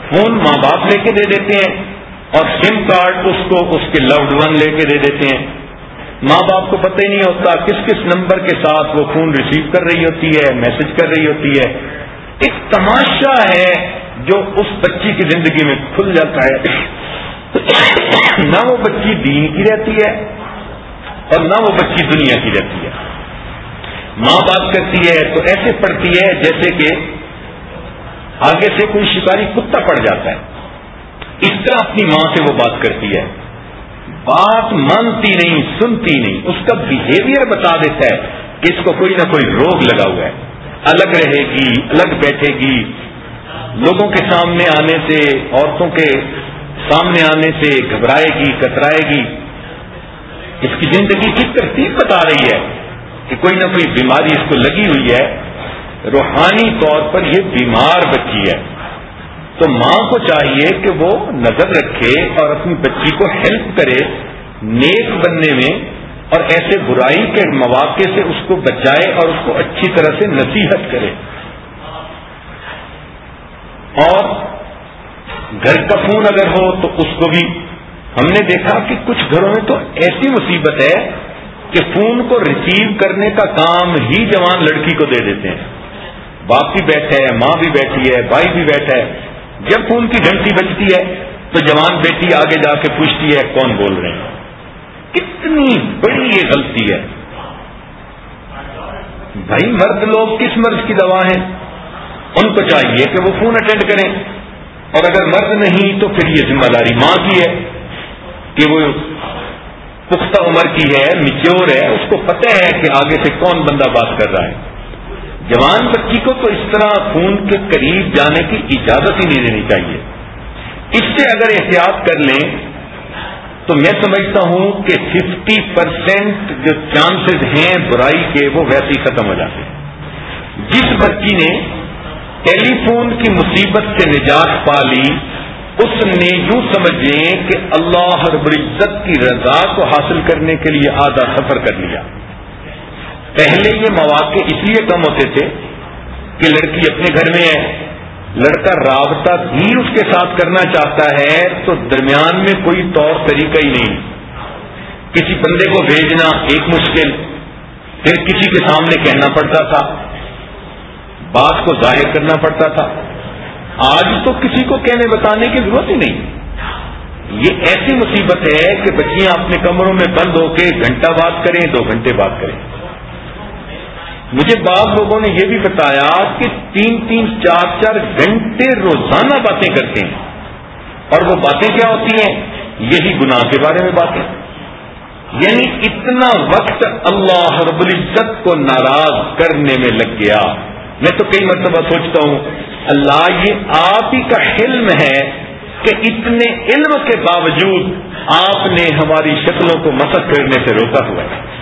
فون ماں باپ لے کے دے دیتے ہیں اور سم کارڈ اس کو، اس کے لوڈ ون لے کے دے دیتے ہیں۔ ماں باپ کو پتہ ہی نہیں ہوتا کس کس نمبر کے ساتھ وہ فون ریسیو کر رہی ہوتی ہے، میسج کر رہی ہوتی ہے۔ ایک تماشا ہے جو اس بچی کی زندگی میں کھل جاتا ہے۔ نہ وہ بچی دین کی رہتی ہے اور نہ وہ بچی دنیا کی رہتی ہے۔ ماں بات کرتی ہے تو ایسے پڑتی ہے جیسے کہ آگے سے کوئی شکاری کتا پڑ جاتا ہے۔ اس طرح اپنی ماں سے وہ بات کرتی ہے۔ بات مانتی نہیں، سنتی نہیں، اس کا بہیویئر بتا دیتا ہے کہ اس کو کوئی نہ کوئی روگ لگا ہوا ہے۔ الگ رہے گی، الگ بیٹھے گی۔ لوگوں کے سامنے آنے سے، عورتوں کے سامنے آنے سے گھبرائے گی، کترائے گی۔ اس کی زندگی کی ترتیب بتا رہی ہے کہ کوئی نہ کوئی بیماری اس کو لگی ہوئی ہے۔ روحانی طور پر یہ بیمار بچی ہے۔ تو ماں کو چاہیے کہ وہ نظر رکھے اور اپنی بچی کو ہیلپ کرے، نیک بننے میں اور ایسے برائی کے مواقع سے اس کو بچائے اور اس کو اچھی طرح سے نصیحت کرے۔ اور گھر کا فون اگر ہو تو اس کو بھی۔ ہم نے دیکھا کہ کچھ گھروں میں تو ایسی مصیبت ہے کہ فون کو ریسیو کرنے کا کام ہی جوان لڑکی کو دے دیتے ہیں۔ باپ بھی بیٹھا ہے، ماں بھی بیٹھی ہے، بھائی بھی بیٹھا ہے۔ جب فون کی گھنٹی بجتی ہے تو جوان بیٹی آگے جا کے پوچھتی ہے، کون بول رہے ہیں؟ کتنی بڑی یہ غلطی ہے۔ بھائی، مرد لوگ کس مرض کی دوا ہیں؟ ان کو چاہیے کہ وہ فون اٹینڈ کریں۔ اور اگر مرد نہیں، تو پھر یہ ذمہ داری ماں کی ہے کہ وہ پختہ عمر کی ہے میچور ہے۔ اس کو پتہ ہے کہ آگے سے کون بندہ بات کر رہا ہے۔ جوان بچی کو تو اس طرح فون کے قریب جانے کی اجازت ہی نہیں دینی چاہیے۔ اس سے اگر احتیاط کر لیں، تو میں سمجھتا ہوں کہ ففٹی پرسینٹ جو چانسز ہیں برائی کے، وہ ویسے ہی ختم ہو جاتے ہیں۔ جس بچی نے ٹیلی فون کی مصیبت سے نجات پا لی، اس نے یوں سمجھیں کہ اللہ رب العزت کی رضا کو حاصل کرنے کے لیے آدھا سفر کر لیا۔ پہلے یہ مواقع اس لیے کم ہوتے تھے کہ لڑکی اپنے گھر میں ہے، لڑکا رابطہ بھی اس کے ساتھ کرنا چاہتا ہے تو درمیان میں کوئی طور طریقہ ہی نہیں۔ کسی بندے کو بھیجنا ایک مشکل، پھر کسی کے سامنے کہنا پڑتا تھا، بات کو ظاہر کرنا پڑتا تھا۔ آج تو کسی کو کہنے بتانے کی ضرورت ہی نہیں۔ یہ ایسی مصیبت ہے کہ بچیاں اپنے کمروں میں بند ہو کے گھنٹہ بات کریں، دو گھنٹے بات کریں۔ مجھے بعض لوگوں نے یہ بھی بتایا کہ تین تین چار چار گھنٹے روزانہ باتیں کرتے ہیں۔ اور وہ باتیں کیا ہوتی ہیں؟ یہی گناہ کے بارے میں باتیں۔ یعنی اتنا وقت اللہ رب العزت کو ناراض کرنے میں لگ گیا۔ میں تو کئی مرتبہ سوچتا ہوں، اللہ یہ آپ ہی کا حلم ہے کہ اتنے علم کے باوجود آپ نے ہماری شکلوں کو مسق کرنے سے روکا ہوا ہے۔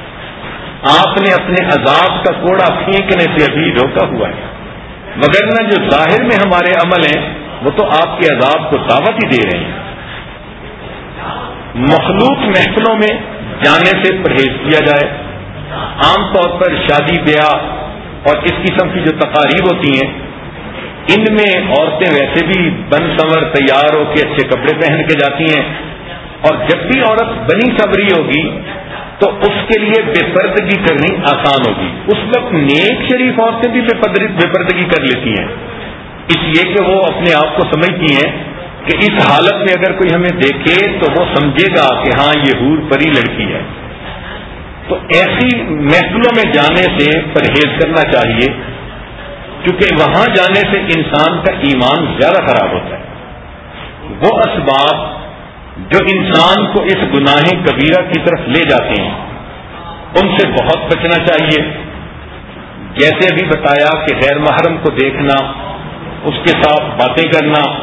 آپ نے اپنے عذاب کا کوڑا پھینکنے سے ابھی روکا ہوا ہے۔ مگر نہ جو ظاہر میں ہمارے عمل ہیں، وہ تو آپ کے عذاب کو دعوت ہی دے رہے ہیں۔ مخلوط محفلوں میں جانے سے پرہیز کیا جائے۔ عام طور پر شادی بیاہ اور اس قسم کی جو تقاریب ہوتی ہیں، ان میں عورتیں ویسے بھی بن سنور تیار ہو کے اچھے کپڑے پہن کے جاتی ہیں۔ اور جب بھی عورت بنی صبری ہوگی تو اس کے لیے بے پردگی کرنی آسان ہوگی۔ اس وقت نیک شریف عورتیں بھی بے پردگی کر لیتی ہیں۔ اس لیے کہ وہ اپنے آپ کو سمجھتی ہیں کہ اس حالت میں اگر کوئی ہمیں دیکھے تو وہ سمجھے گا کہ ہاں یہ حور پری لڑکی ہے۔ تو ایسی محفلوں میں جانے سے پرہیز کرنا چاہیے، کیونکہ وہاں جانے سے انسان کا ایمان زیادہ خراب ہوتا ہے۔ وہ اسباب جو انسان کو اس گناہ کبیرہ کی طرف لے جاتے ہیں، ان سے بہت بچنا چاہیے۔ جیسے ابھی بتایا کہ غیر محرم کو دیکھنا، اس کے ساتھ باتیں کرنا،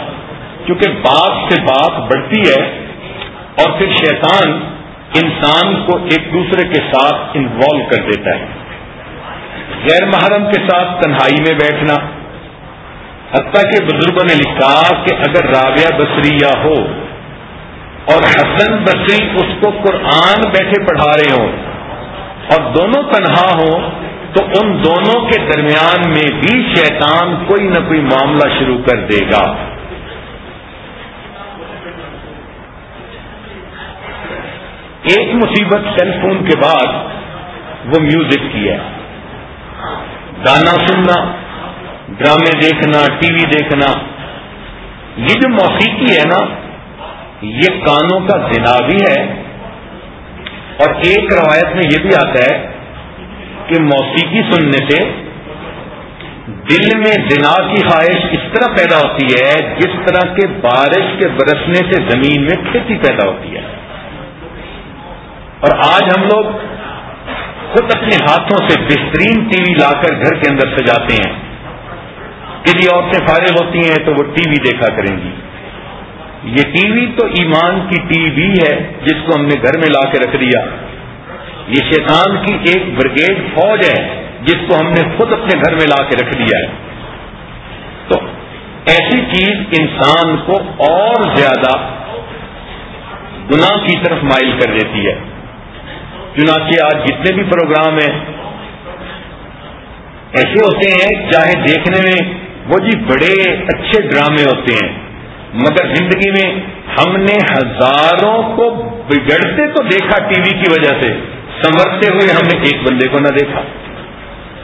کیونکہ بات سے بات بڑھتی ہے اور پھر شیطان انسان کو ایک دوسرے کے ساتھ انوالو کر دیتا ہے۔ غیر محرم کے ساتھ تنہائی میں بیٹھنا۔ حتیٰ کہ بزرگوں نے لکھا کہ اگر رابعہ بصریہ ہو اور حسن بصری اس کو قرآن بیٹھے پڑھا رہے ہوں اور دونوں تنہا ہوں، تو ان دونوں کے درمیان میں بھی شیطان کوئی نہ کوئی معاملہ شروع کر دے گا۔ ایک مصیبت سیل فون کے بعد وہ میوزک کی ہے۔ گانا سننا ڈرامے دیکھنا، ٹی وی دیکھنا، یہ جو موسیقی ہے نا یہ کانوں کا زنا بھی ہے اور ایک روایت میں یہ بھی آتا ہے کہ موسیقی سننے سے دل میں زنا کی خواہش اس طرح پیدا ہوتی ہے جس طرح کے بارش کے برسنے سے زمین میں کھیتی پیدا ہوتی ہے۔ اور آج ہم لوگ خود اپنے ہاتھوں سے بہترین ٹی وی لا کر گھر کے اندر سجاتے ہیں۔ کسی عورتیں فارغ ہوتی ہیں تو وہ ٹی وی دیکھا کریں گی۔ یہ ٹی وی تو ایمان کی ٹی وی ہے جس کو ہم نے گھر میں لا کے رکھ دیا۔ یہ شیطان کی ایک بریگیڈ فوج ہے جس کو ہم نے خود اپنے گھر میں لا کے رکھ دیا ہے۔ تو ایسی چیز انسان کو اور زیادہ گناہ کی طرف مائل کر دیتی ہے۔ چنانچہ آج جتنے بھی پروگرام ہیں، ایسے ہوتے ہیں، چاہے دیکھنے میں وہ جی بڑے اچھے ڈرامے ہوتے ہیں۔ مگر زندگی میں ہم نے ہزاروں کو بگڑتے تو دیکھا ٹی وی کی وجہ سے، سنورتے ہوئے ہم نے ایک بندے کو نہ دیکھا۔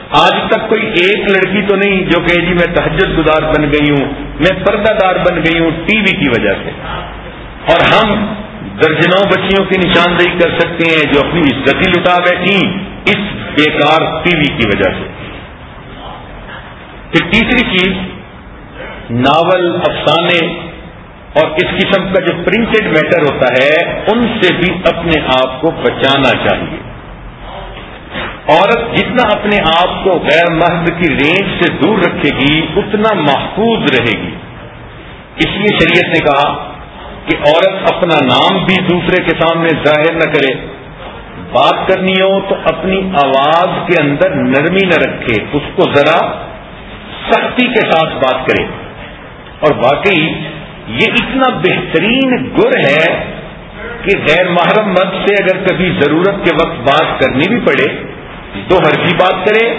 آج تک کوئی ایک لڑکی تو نہیں جو کہ جی میں تہجد گزار بن گئی ہوں، میں پردہ دار بن گئی ہوں ٹی وی کی وجہ سے۔ اور ہم درجنوں بچیوں کی نشاندہی کر سکتے ہیں جو اپنی عزت ہی لٹا بیٹھی اس بیکار ٹی وی کی وجہ سے۔ پھر تیسری چیز، ناول افسانے اور اس قسم کا جو پرنٹڈ میٹر ہوتا ہے، ان سے بھی اپنے آپ کو بچانا چاہیے۔ عورت جتنا اپنے آپ کو غیر مرد کی رینج سے دور رکھے گی، اتنا محفوظ رہے گی۔ اس لیے شریعت نے کہا کہ عورت اپنا نام بھی دوسرے کے سامنے ظاہر نہ کرے۔ بات کرنی ہو تو اپنی آواز کے اندر نرمی نہ رکھے، اس کو ذرا سختی کے ساتھ بات کرے۔ اور باقی یہ اتنا بہترین گر ہے کہ غیر محرم مد سے اگر کبھی ضرورت کے وقت بات کرنی بھی پڑے تو ہر کی بات کرے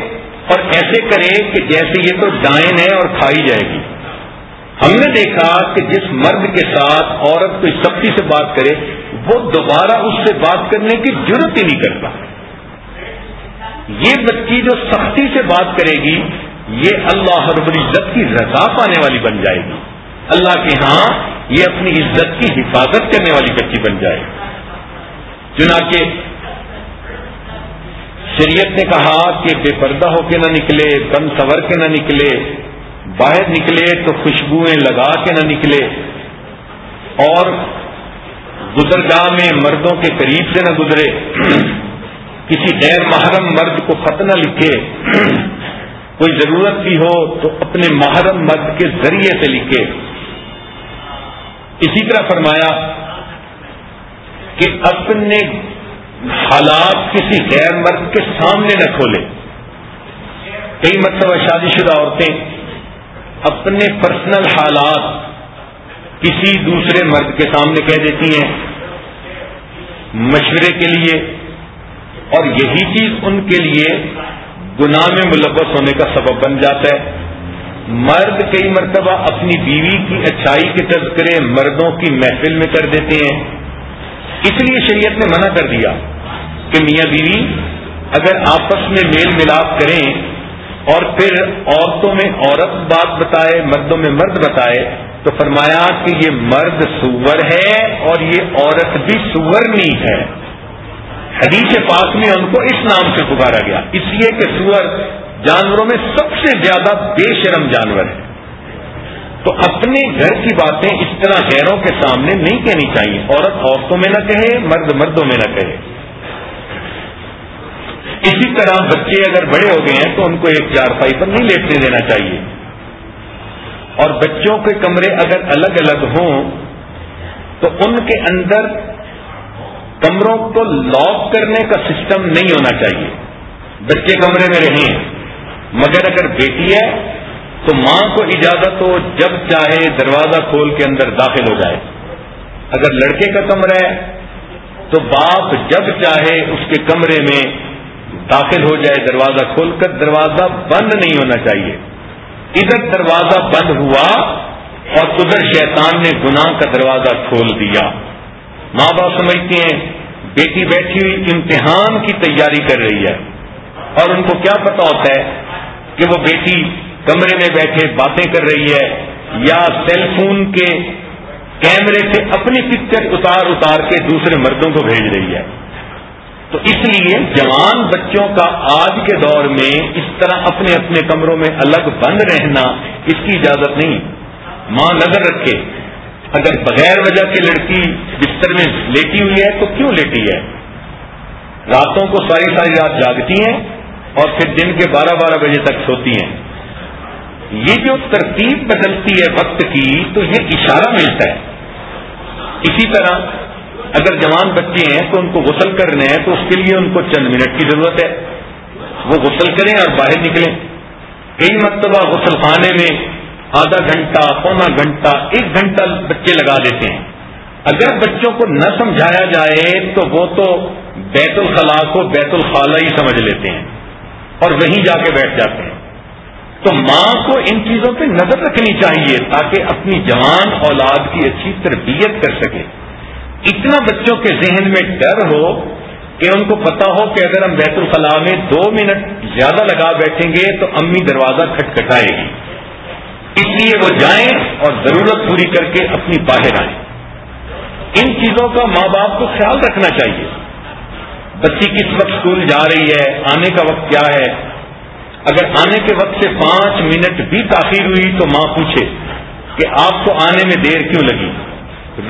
اور ایسے کرے کہ جیسے یہ تو ڈائن ہے اور کھائی جائے گی۔ ہم نے دیکھا کہ جس مرد کے ساتھ عورت کوئی سختی سے بات کرے، وہ دوبارہ اس سے بات کرنے کی ضرورت ہی نہیں کرتا۔ یہ بچی جو سختی سے بات کرے گی، یہ اللہ رب العزت کی رضا پانے والی بن جائے گی۔ اللہ کے ہاں یہ اپنی عزت کی حفاظت کرنے والی بچی بن جائے۔ چنانچہ شریعت نے کہا کہ بے پردہ ہو کے نہ نکلے بن سور کے نہ نکلے، باہر نکلے تو خوشبوئیں لگا کے نہ نکلے۔ اور گزرگاہ میں مردوں کے قریب سے نہ گزرے۔ کسی غیر محرم مرد کو خط نہ لکھے۔ کوئی ضرورت بھی ہو تو اپنے محرم مرد کے ذریعے سے لکھے۔ اسی طرح فرمایا کہ اپنے حالات کسی غیر مرد کے سامنے نہ کھولے۔ کئی مرتبہ شادی شدہ عورتیں اپنے پرسنل حالات کسی دوسرے مرد کے سامنے کہہ دیتی ہیں، مشورے کے لیے، اور یہی چیز ان کے لیے گناہ میں ملوث ہونے کا سبب بن جاتا ہے۔ مرد کئی مرتبہ اپنی بیوی کی اچھائی کے تذکرے مردوں کی محفل میں کر دیتے ہیں۔ اس لیے شریعت نے منع کر دیا کہ میاں بیوی اگر آپس میں میل ملاپ کریں اور پھر عورتوں میں عورت بات بتائے، مردوں میں مرد بتائے، تو فرمایا کہ یہ مرد سور ہے اور یہ عورت بھی سورنی ہے۔ حدیث پاک میں ان کو اس نام سے پکارا گیا۔ اس لیے کہ سور جانوروں میں سب سے زیادہ بے شرم جانور ہے تو اپنے گھر کی باتیں اس طرح غیروں کے سامنے نہیں کہنی چاہیے۔ عورت عورتوں میں نہ کہے، مرد مردوں میں نہ کہے۔ اسی طرح بچے اگر بڑے ہو گئے ہیں تو ان کو ایک چارپائی پر نہیں لیٹنے دینا چاہیے۔ اور بچوں کے کمرے اگر الگ الگ ہوں تو ان کے اندر کمروں کو لاک کرنے کا سسٹم نہیں ہونا چاہیے۔ بچے کمرے میں رہیں۔ مگر اگر بیٹی ہے تو ماں کو اجازت ہو جب چاہے دروازہ کھول کے اندر داخل ہو جائے۔ اگر لڑکے کا کمرہ ہے تو باپ جب چاہے اس کے کمرے میں داخل ہو جائے، دروازہ کھول کر دروازہ بند نہیں ہونا چاہیے۔ ادھر دروازہ بند ہوا اور ادھر شیطان نے گناہ کا دروازہ کھول دیا۔ ماں باپ سمجھتے ہیں، بیٹی بیٹھی ہوئی امتحان کی تیاری کر رہی ہے۔ اور ان کو کیا پتا ہوتا ہے کہ وہ بیٹی کمرے میں بیٹھے باتیں کر رہی ہے یا سیل فون کے کیمرے سے اپنی پکچر اتار اتار کے دوسرے مردوں کو بھیج رہی ہے۔ تو اس لیے جوان بچوں کا آج کے دور میں اس طرح اپنے اپنے کمروں میں الگ بند رہنا اس کی اجازت نہیں۔ ماں نظر رکھے۔ اگر بغیر وجہ کی لڑکی بستر میں لیٹی ہوئی ہے تو کیوں لیٹی ہے؟ راتوں کو ساری ساری رات جاگتی ہیں۔ اور پھر دن کے بارہ بارہ بجے تک سوتی ہیں۔ یہ جو ترتیب بدلتی ہے وقت کی، تو یہ اشارہ ملتا ہے۔ اسی طرح اگر جوان بچے ہیں تو ان کو غسل کرنے ہیں تو اس کے لیے ان کو چند منٹ کی ضرورت ہے۔ وہ غسل کریں اور باہر نکلیں۔ کئی مرتبہ غسل خانے میں آدھا گھنٹہ، پونا گھنٹہ، ایک گھنٹہ بچے لگا دیتے ہیں۔ اگر بچوں کو نہ سمجھایا جائے تو وہ تو بیت الخلا کو بیت الخلا ہی سمجھ لیتے ہیں۔ اور وہیں جا کے بیٹھ جاتے ہیں۔ تو ماں کو ان چیزوں پہ نظر رکھنی چاہیے تاکہ اپنی جوان اولاد کی اچھی تربیت کر سکے۔ اتنا بچوں کے ذہن میں ڈر ہو کہ ان کو پتا ہو کہ اگر ہم بیت الخلاء میں دو منٹ زیادہ لگا بیٹھیں گے تو امی دروازہ کھٹکھٹائے گی۔ اس لیے وہ جائیں اور ضرورت پوری کر کے اپنی باہر آئیں۔ ان چیزوں کا ماں باپ کو خیال رکھنا چاہیے۔ بچی کس وقت اسکول جا رہی ہے؟ آنے کا وقت کیا ہے؟ اگر آنے کے وقت سے پانچ منٹ بھی تاخیر ہوئی تو ماں پوچھے کہ آپ کو آنے میں دیر کیوں لگی؟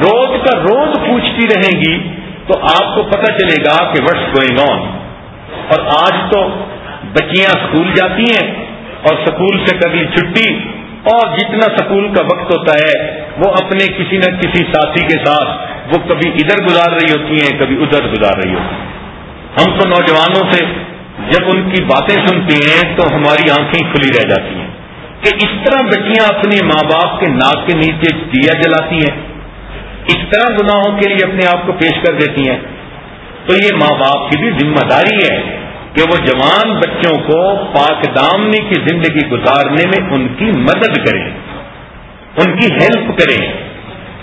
روز کا روز پوچھتی رہیں گی تو آپ کو پتہ چلے گا کہ وٹس گوئنگ آن اور آج تو بچیاں اسکول جاتی ہیں اور اسکول سے کبھی چھٹی اور جتنا اسکول کا وقت ہوتا ہے، وہ اپنے کسی نہ کسی ساتھی کے ساتھ، وہ کبھی ادھر گزار رہی ہوتی ہیں، کبھی ادھر گزار رہی ہوتی ہیں۔ ہم تو نوجوانوں سے جب ان کی باتیں سنتے ہیں تو ہماری آنکھیں کھلی رہ جاتی ہیں کہ اس طرح بچیاں اپنے ماں باپ کے ناک کے نیچے دیا جلاتی ہیں، اس طرح گناہوں کے لیے اپنے آپ کو پیش کر دیتی ہیں۔ تو یہ ماں باپ کی بھی ذمہ داری ہے کہ وہ جوان بچوں کو پاک دامنی کی زندگی گزارنے میں ان کی مدد کریں، ان کی ہیلپ کریں۔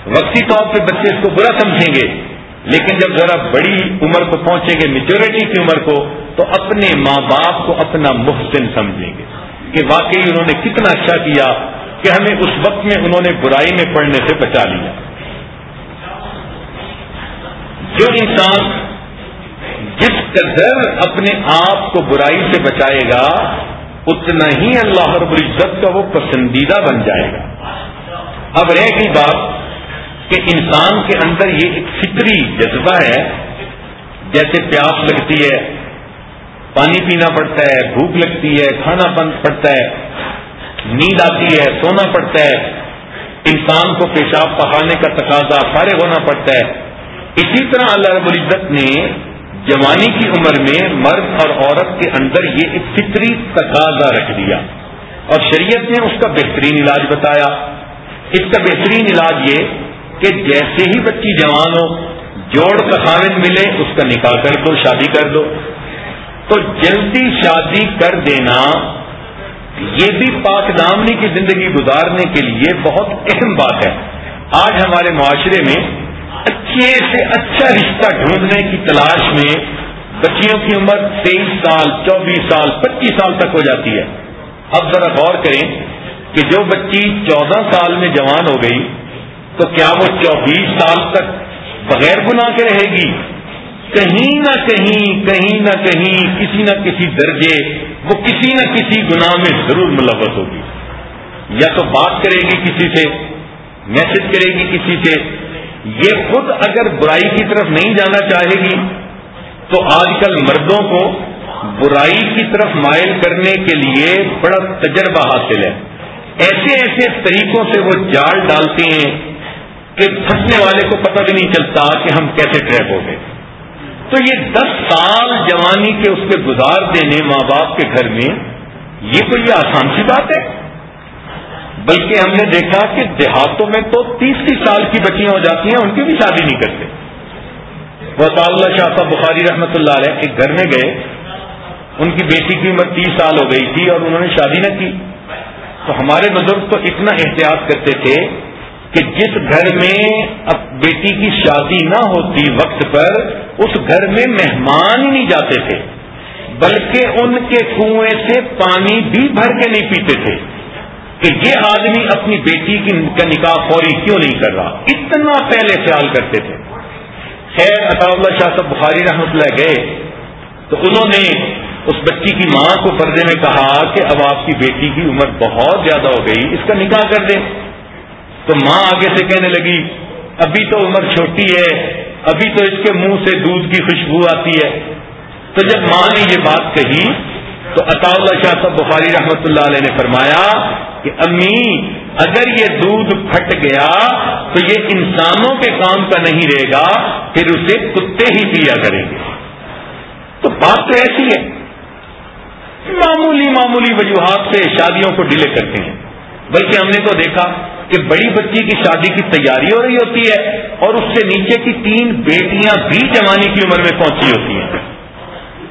وقتی طور پہ بچے اس کو برا سمجھیں گے۔ لیکن جب ذرا بڑی عمر کو پہنچیں گے میچورٹی کی عمر کو، تو اپنے ماں باپ کو اپنا محسن سمجھیں گے کہ واقعی انہوں نے کتنا اچھا کیا کہ ہمیں اس وقت میں انہوں نے برائی میں پڑھنے سے بچا لیا۔ جو انسان جس قدر اپنے آپ کو برائی سے بچائے گا، اتنا ہی اللہ رب العزت کا وہ پسندیدہ بن جائے گا۔ اب رہ گئی بات کہ انسان کے اندر یہ ایک فطری جذبہ ہے، جیسے پیاس لگتی ہے، پانی پینا پڑتا ہے، بھوک لگتی ہے، کھانا پڑتا ہے، نیند آتی ہے، سونا پڑتا ہے، انسان کو پیشاب پکانے کا تقاضا فارغ ہونا پڑتا ہے۔ اسی طرح اللہ رب العزت نے جوانی کی عمر میں مرد اور عورت کے اندر یہ ایک فطری تقاضا رکھ دیا۔ اور شریعت نے اس کا بہترین علاج بتایا۔ اس کا بہترین علاج یہ کہ جیسے ہی بچی جوان ہو، جوڑ کا خامن ملے، اس کا نکاح کر دو، شادی کر دو۔ تو جلدی شادی کر دینا یہ بھی پاک دامنی کی زندگی گزارنے کے لیے بہت اہم بات ہے۔ آج ہمارے معاشرے میں اچھے سے اچھا رشتہ ڈھونڈنے کی تلاش میں بچیوں کی عمر تیئیس سال، چوبیس سال، پچیس سال تک ہو جاتی ہے۔ اب ذرا غور کریں کہ جو بچی چودہ سال میں جوان ہو گئی تو کیا وہ چوبیس سال تک بغیر گنا کے رہے گی؟ کہیں نہ کہیں کہیں نہ کہیں کسی نہ کسی درجے وہ کسی نہ کسی گناہ میں ضرور ملوث ہوگی۔ یا تو بات کرے گی کسی سے، میسج کرے گی کسی سے۔ یہ خود اگر برائی کی طرف نہیں جانا چاہے گی، تو آج کل مردوں کو برائی کی طرف مائل کرنے کے لیے بڑا تجربہ حاصل ہے۔ ایسے ایسے طریقوں سے وہ جال ڈالتے ہیں کہ پھنسنے والے کو پتہ بھی نہیں چلتا کہ ہم کیسے ٹریپ ہو گئے۔ تو یہ دس سال جوانی کے اس کے گزار دینے ماں باپ کے گھر میں یہ کوئی آسان سی بات ہے؟ بلکہ ہم نے دیکھا کہ دیہاتوں میں تو تیس تیس سال کی بچیاں ہو جاتی ہیں، ان کی بھی شادی نہیں کرتے۔ وہ اللہ شاہ صاحب بخاری رحمۃ اللہ علیہ ایک گھر میں گئے، ان کی بیٹی کی عمر تیس سال ہو گئی تھی اور انہوں نے شادی نہ کی۔ تو ہمارے بزرگ تو اتنا احتیاط کرتے تھے کہ جس گھر میں اب بیٹی کی شادی نہ ہوتی وقت پر، اس گھر میں مہمان ہی نہیں جاتے تھے، بلکہ ان کے کنویں سے پانی بھی بھر کے نہیں پیتے تھے کہ یہ آدمی اپنی بیٹی کی کا نکاح فوری کیوں نہیں کر رہا؟ اتنا پہلے خیال کرتے تھے۔ خیر عطا اللہ شاہ صاحب بخاری رحمت اللہ گئے، تو انہوں نے اس بچی کی ماں کو پردے میں کہا کہ اب آپ کی بیٹی کی عمر بہت زیادہ ہو گئی، اس کا نکاح کر دیں۔ تو ماں آگے سے کہنے لگی، ابھی تو عمر چھوٹی ہے، ابھی تو اس کے منہ سے دودھ کی خوشبو آتی ہے۔ تو جب ماں نے یہ بات کہی، تو عطا اللہ شاہ صاحب بخاری رحمت اللہ علیہ نے فرمایا کہ امی، اگر یہ دودھ پھٹ گیا تو یہ انسانوں کے کام کا نہیں رہے گا، پھر اسے کتے ہی پیا کریں گے۔ تو بات تو ایسی ہے۔ معمولی معمولی وجوہات سے شادیوں کو ڈیلے کرتے ہیں۔ بلکہ ہم نے تو دیکھا کہ بڑی بچی کی شادی کی تیاری ہو رہی ہوتی ہے اور اس سے نیچے کی تین بیٹیاں بھی جوانی کی عمر میں پہنچی ہوتی ہیں۔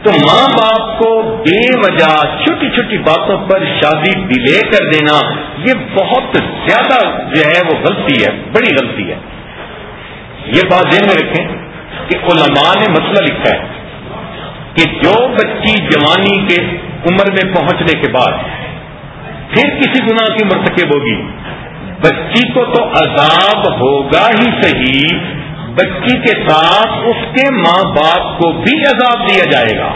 تو ماں باپ کو بے وجہ چھوٹی چھوٹی باتوں پر شادی ڈیلے کر دینا، یہ بہت زیادہ جو ہے وہ غلطی ہے، بڑی غلطی ہے۔ یہ بات ذہن میں رکھیں کہ علماء نے مسئلہ لکھا ہے کہ جو بچی جوانی کے عمر میں پہنچنے کے بعد پھر کسی گناہ کی مرتکب ہوگی۔ بچی کو تو عذاب ہوگا ہی صحیح، بچی کے ساتھ اس کے ماں باپ کو بھی عذاب دیا جائے گا۔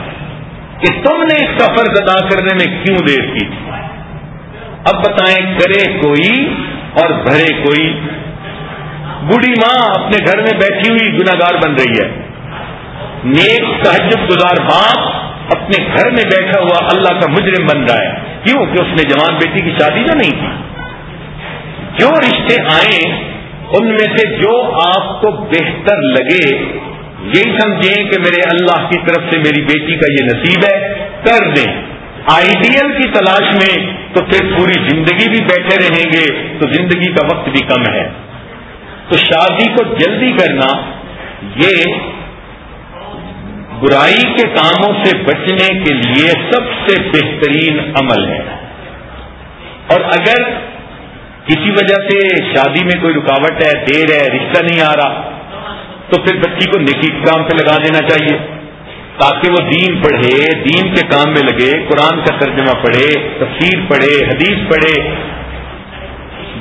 کہ تم نے اس کا فرض ادا کرنے میں کیوں دیر کی تھی؟ اب بتائیں، کرے کوئی اور بھرے کوئی۔ بوڑھی ماں اپنے گھر میں بیٹھی ہوئی گناگار بن رہی ہے۔ نیک تحجب گزار باپ اپنے گھر میں بیٹھا ہوا اللہ کا مجرم بن رہا ہے۔ کیوں؟ کہ اس نے جوان بیٹی کی شادی نہ نہیں کی۔ جو رشتے آئیں، ان میں سے جو آپ کو بہتر لگے، یہی سمجھیں کہ میرے اللہ کی طرف سے میری بیٹی کا یہ نصیب ہے، کر دیں۔ آئیڈیل کی تلاش میں تو پھر پوری زندگی بھی بیٹھے رہیں گے، تو زندگی کا وقت بھی کم ہے۔ تو شادی کو جلدی کرنا، یہ برائی کے کاموں سے بچنے کے لیے سب سے بہترین عمل ہے۔ اور اگر کسی وجہ سے شادی میں کوئی رکاوٹ ہے، دیر ہے، رشتہ نہیں آ رہا۔ تو پھر بچی کو نکی کام پہ لگا دینا چاہیے۔ تاکہ وہ دین پڑھے، دین کے کام میں لگے، قرآن کا ترجمہ پڑھے، تفسیر پڑھے، حدیث پڑھے۔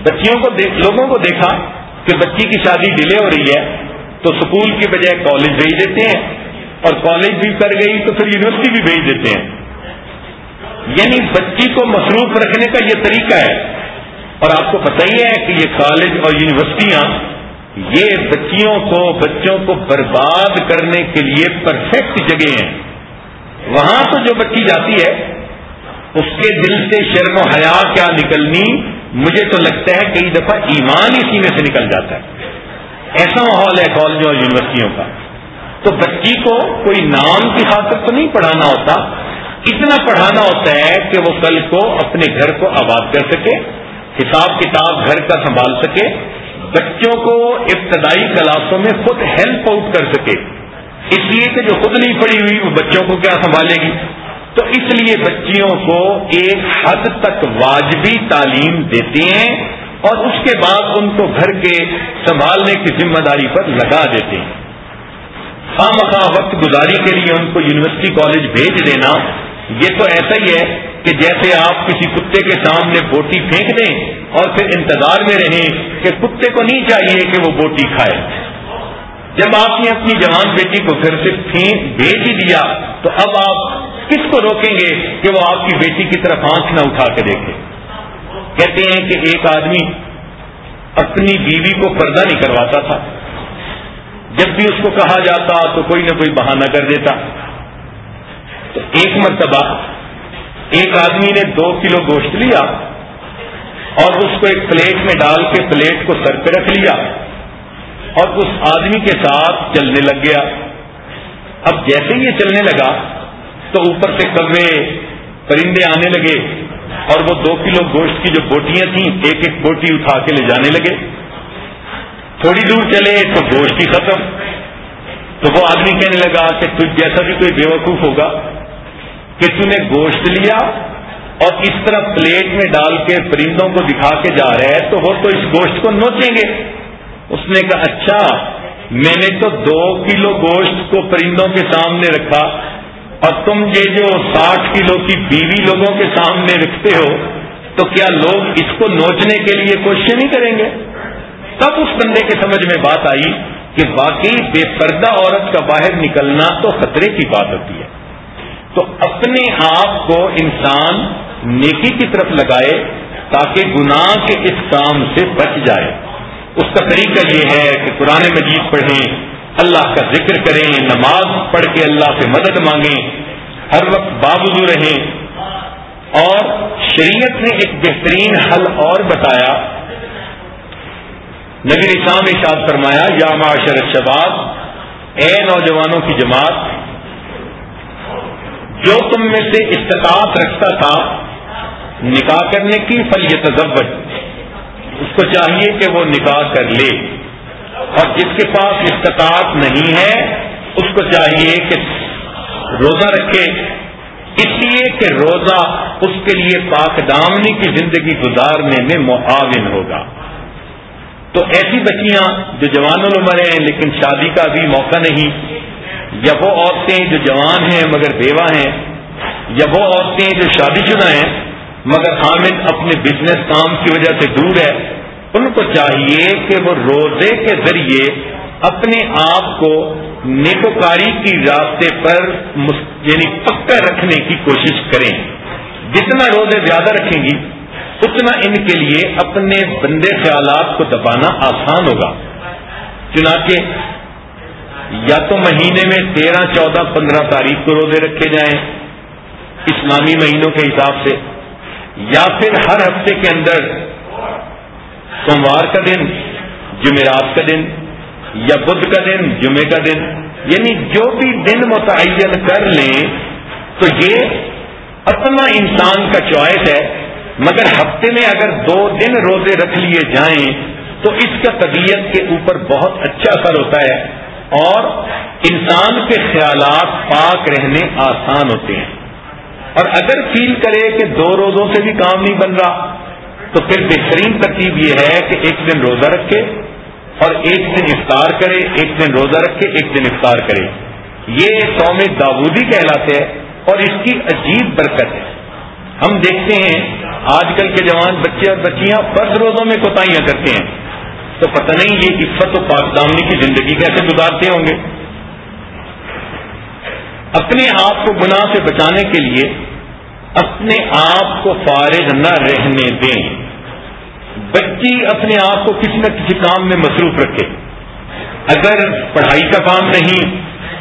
بچیوں کو لوگوں کو دیکھا کہ بچی کی شادی ڈیلے ہو رہی ہے، تو اسکول کی بجائے کالج بھیج دیتے ہیں۔ اور کالج بھی کر گئی تو پھر یونیورسٹی بھی بھیج دیتے ہیں۔ یعنی بچی کو مصروف رکھنے کا یہ طریقہ ہے۔ اور آپ کو پتہ ہی ہے کہ یہ کالج اور یونیورسٹیاں یہ بچیوں کو، بچوں کو برباد کرنے کے لیے پرفیکٹ جگہ ہیں۔ وہاں تو جو بچی جاتی ہے، اس کے دل سے شرم و حیا کیا نکلنی، مجھے تو لگتا ہے کئی دفعہ ایمان ہی سینے سے نکل جاتا ہے۔ ایسا ماحول ہے کالجوں اور یونیورسٹیوں کا۔ تو بچی کو کوئی نام کی خاطر تو نہیں پڑھانا ہوتا، اتنا پڑھانا ہوتا ہے کہ وہ کل کو اپنے گھر کو آباد کر سکے۔ حساب کتاب گھر کا سنبھال سکے، بچوں کو ابتدائی کلاسوں میں خود ہیلپ آؤٹ کر سکے۔ اس لیے کہ جو خود نہیں پڑی ہوئی، وہ بچوں کو کیا سنبھالے گی؟ تو اس لیے بچیوں کو ایک حد تک واجبی تعلیم دیتے ہیں اور اس کے بعد ان کو گھر کے سنبھالنے کی ذمہ داری پر لگا دیتے ہیں۔ خام خواہ وقت گزاری کے لیے ان کو یونیورسٹی کالج بھیج دینا یہ تو ایسا ہی ہے کہ جیسے آپ کسی کتے کے سامنے بوٹی پھینک دیں اور پھر انتظار میں رہیں کہ کتے کو نہیں چاہیے کہ وہ بوٹی کھائے۔ جب آپ نے اپنی جوان بیٹی کو گھر سے بھیج ہی دیا، تو اب آپ کس کو روکیں گے کہ وہ آپ کی بیٹی کی طرف آنکھ نہ اٹھا کے دیکھے؟ کہتے ہیں کہ ایک آدمی اپنی بیوی کو پردہ نہیں کرواتا تھا۔ جب بھی اس کو کہا جاتا تو کوئی نہ کوئی بہانہ کر دیتا۔ تو ایک مرتبہ ایک آدمی نے دو کلو گوشت لیا اور اس کو ایک پلیٹ میں ڈال کے پلیٹ کو سر پہ رکھ لیا اور اس آدمی کے ساتھ چلنے لگ گیا۔ اب جیسے یہ چلنے لگا تو اوپر سے کبے پرندے آنے لگے اور وہ دو کلو گوشت کی جو بوٹیاں تھیں، ایک ایک بوٹی اٹھا کے لے جانے لگے۔ تھوڑی دور چلے تو گوشت ہی ختم۔ تو وہ آدمی کہنے لگا کہ تجھ جیسا بھی کوئی بیوقوف ہوگا۔ کہ تو نے گوشت لیا اور اس طرح پلیٹ میں ڈال کے پرندوں کو دکھا کے جا رہا ہے تو وہ تو اس گوشت کو نوچیں گے۔ اس نے کہا اچھا میں نے تو دو کلو گوشت کو پرندوں کے سامنے رکھا، اور تم یہ جو ساٹھ کلو کی بیوی لوگوں کے سامنے رکھتے ہو، تو کیا لوگ اس کو نوچنے کے لیے کوششیں نہیں کریں گے؟ تب اس بندے کے سمجھ میں بات آئی کہ واقعی بے پردہ عورت کا باہر نکلنا تو خطرے کی بات ہوتی ہے۔ تو اپنے آپ کو انسان نیکی کی طرف لگائے تاکہ گناہ کے اس کام سے بچ جائے۔ اس کا طریقہ یہ ہے کہ قرآن مجید پڑھیں، اللہ کا ذکر کریں، نماز پڑھ کے اللہ سے مدد مانگیں۔ ہر وقت بابو رہیں۔ اور شریعت نے ایک بہترین حل اور بتایا۔ نبی اسلام اشاد فرمایا، یا معاشر شباب اے نوجوانوں کی جماعت جو تم میں سے استطاعت رکھتا تھا نکاح کرنے کی، فل یہ اس کو چاہیے کہ وہ نکاح کر لے۔ اور جس کے پاس استطاعت نہیں ہے، اس کو چاہیے کہ روزہ رکھے۔ اس لیے کہ روزہ اس کے لیے پاک دامنی کی زندگی گزارنے میں معاون ہوگا۔ تو ایسی بچیاں جو جوان العمر ہیں، لیکن شادی کا بھی موقع نہیں۔ یا وہ عورتیں جو جوان ہیں مگر بیوہ ہیں، یا وہ عورتیں جو شادی شدہ ہیں، مگر حامد اپنے بزنس کام کی وجہ سے دور ہے، ان کو چاہیے کہ وہ روزے کے ذریعے اپنے آپ کو نیکوکاری کی راستے پر یعنی پکا رکھنے کی کوشش کریں۔ جتنا روزے زیادہ رکھیں گی، اتنا ان کے لیے اپنے بندے خیالات کو دبانا آسان ہوگا۔ چنانچہ یا تو مہینے میں تیرہ، چودہ، پندرہ تاریخ کو روزے رکھے جائیں اسلامی مہینوں کے حساب سے، یا پھر ہر ہفتے کے اندر سوموار کا دن، جمعرات کا دن، یا بدھ کا دن جمعے کا دن یعنی جو بھی دن متعین کر لیں، تو یہ اپنا انسان کا چوائس ہے۔ مگر ہفتے میں اگر دو دن روزے رکھ لیے جائیں، تو اس کا طبیعت کے اوپر بہت اچھا اثر ہوتا ہے۔ اور انسان کے خیالات پاک رہنے آسان ہوتے ہیں۔ اور اگر فیل کرے کہ دو روزوں سے بھی کام نہیں بن رہا، تو پھر بہترین ترتیب یہ ہے کہ ایک دن روزہ رکھے اور ایک دن افطار کرے، ایک دن روزہ رکھے، ایک دن افطار کرے۔ یہ قوم داودی کہلاتے ہیں اور اس کی عجیب برکت ہے۔ ہم دیکھتے ہیں، آج کل کے جوان بچے اور بچیاں فرض روزوں میں کوتاہیاں کرتے ہیں۔ تو پتہ نہیں یہ عفت و پاک دامنی کی زندگی کیسے گزارتے ہوں گے؟ اپنے آپ کو گناہ سے بچانے کے لیے اپنے آپ کو فارغ نہ رہنے دیں۔ بچی اپنے آپ کو کسی نہ کسی کام میں مصروف رکھے۔ اگر پڑھائی کا کام نہیں،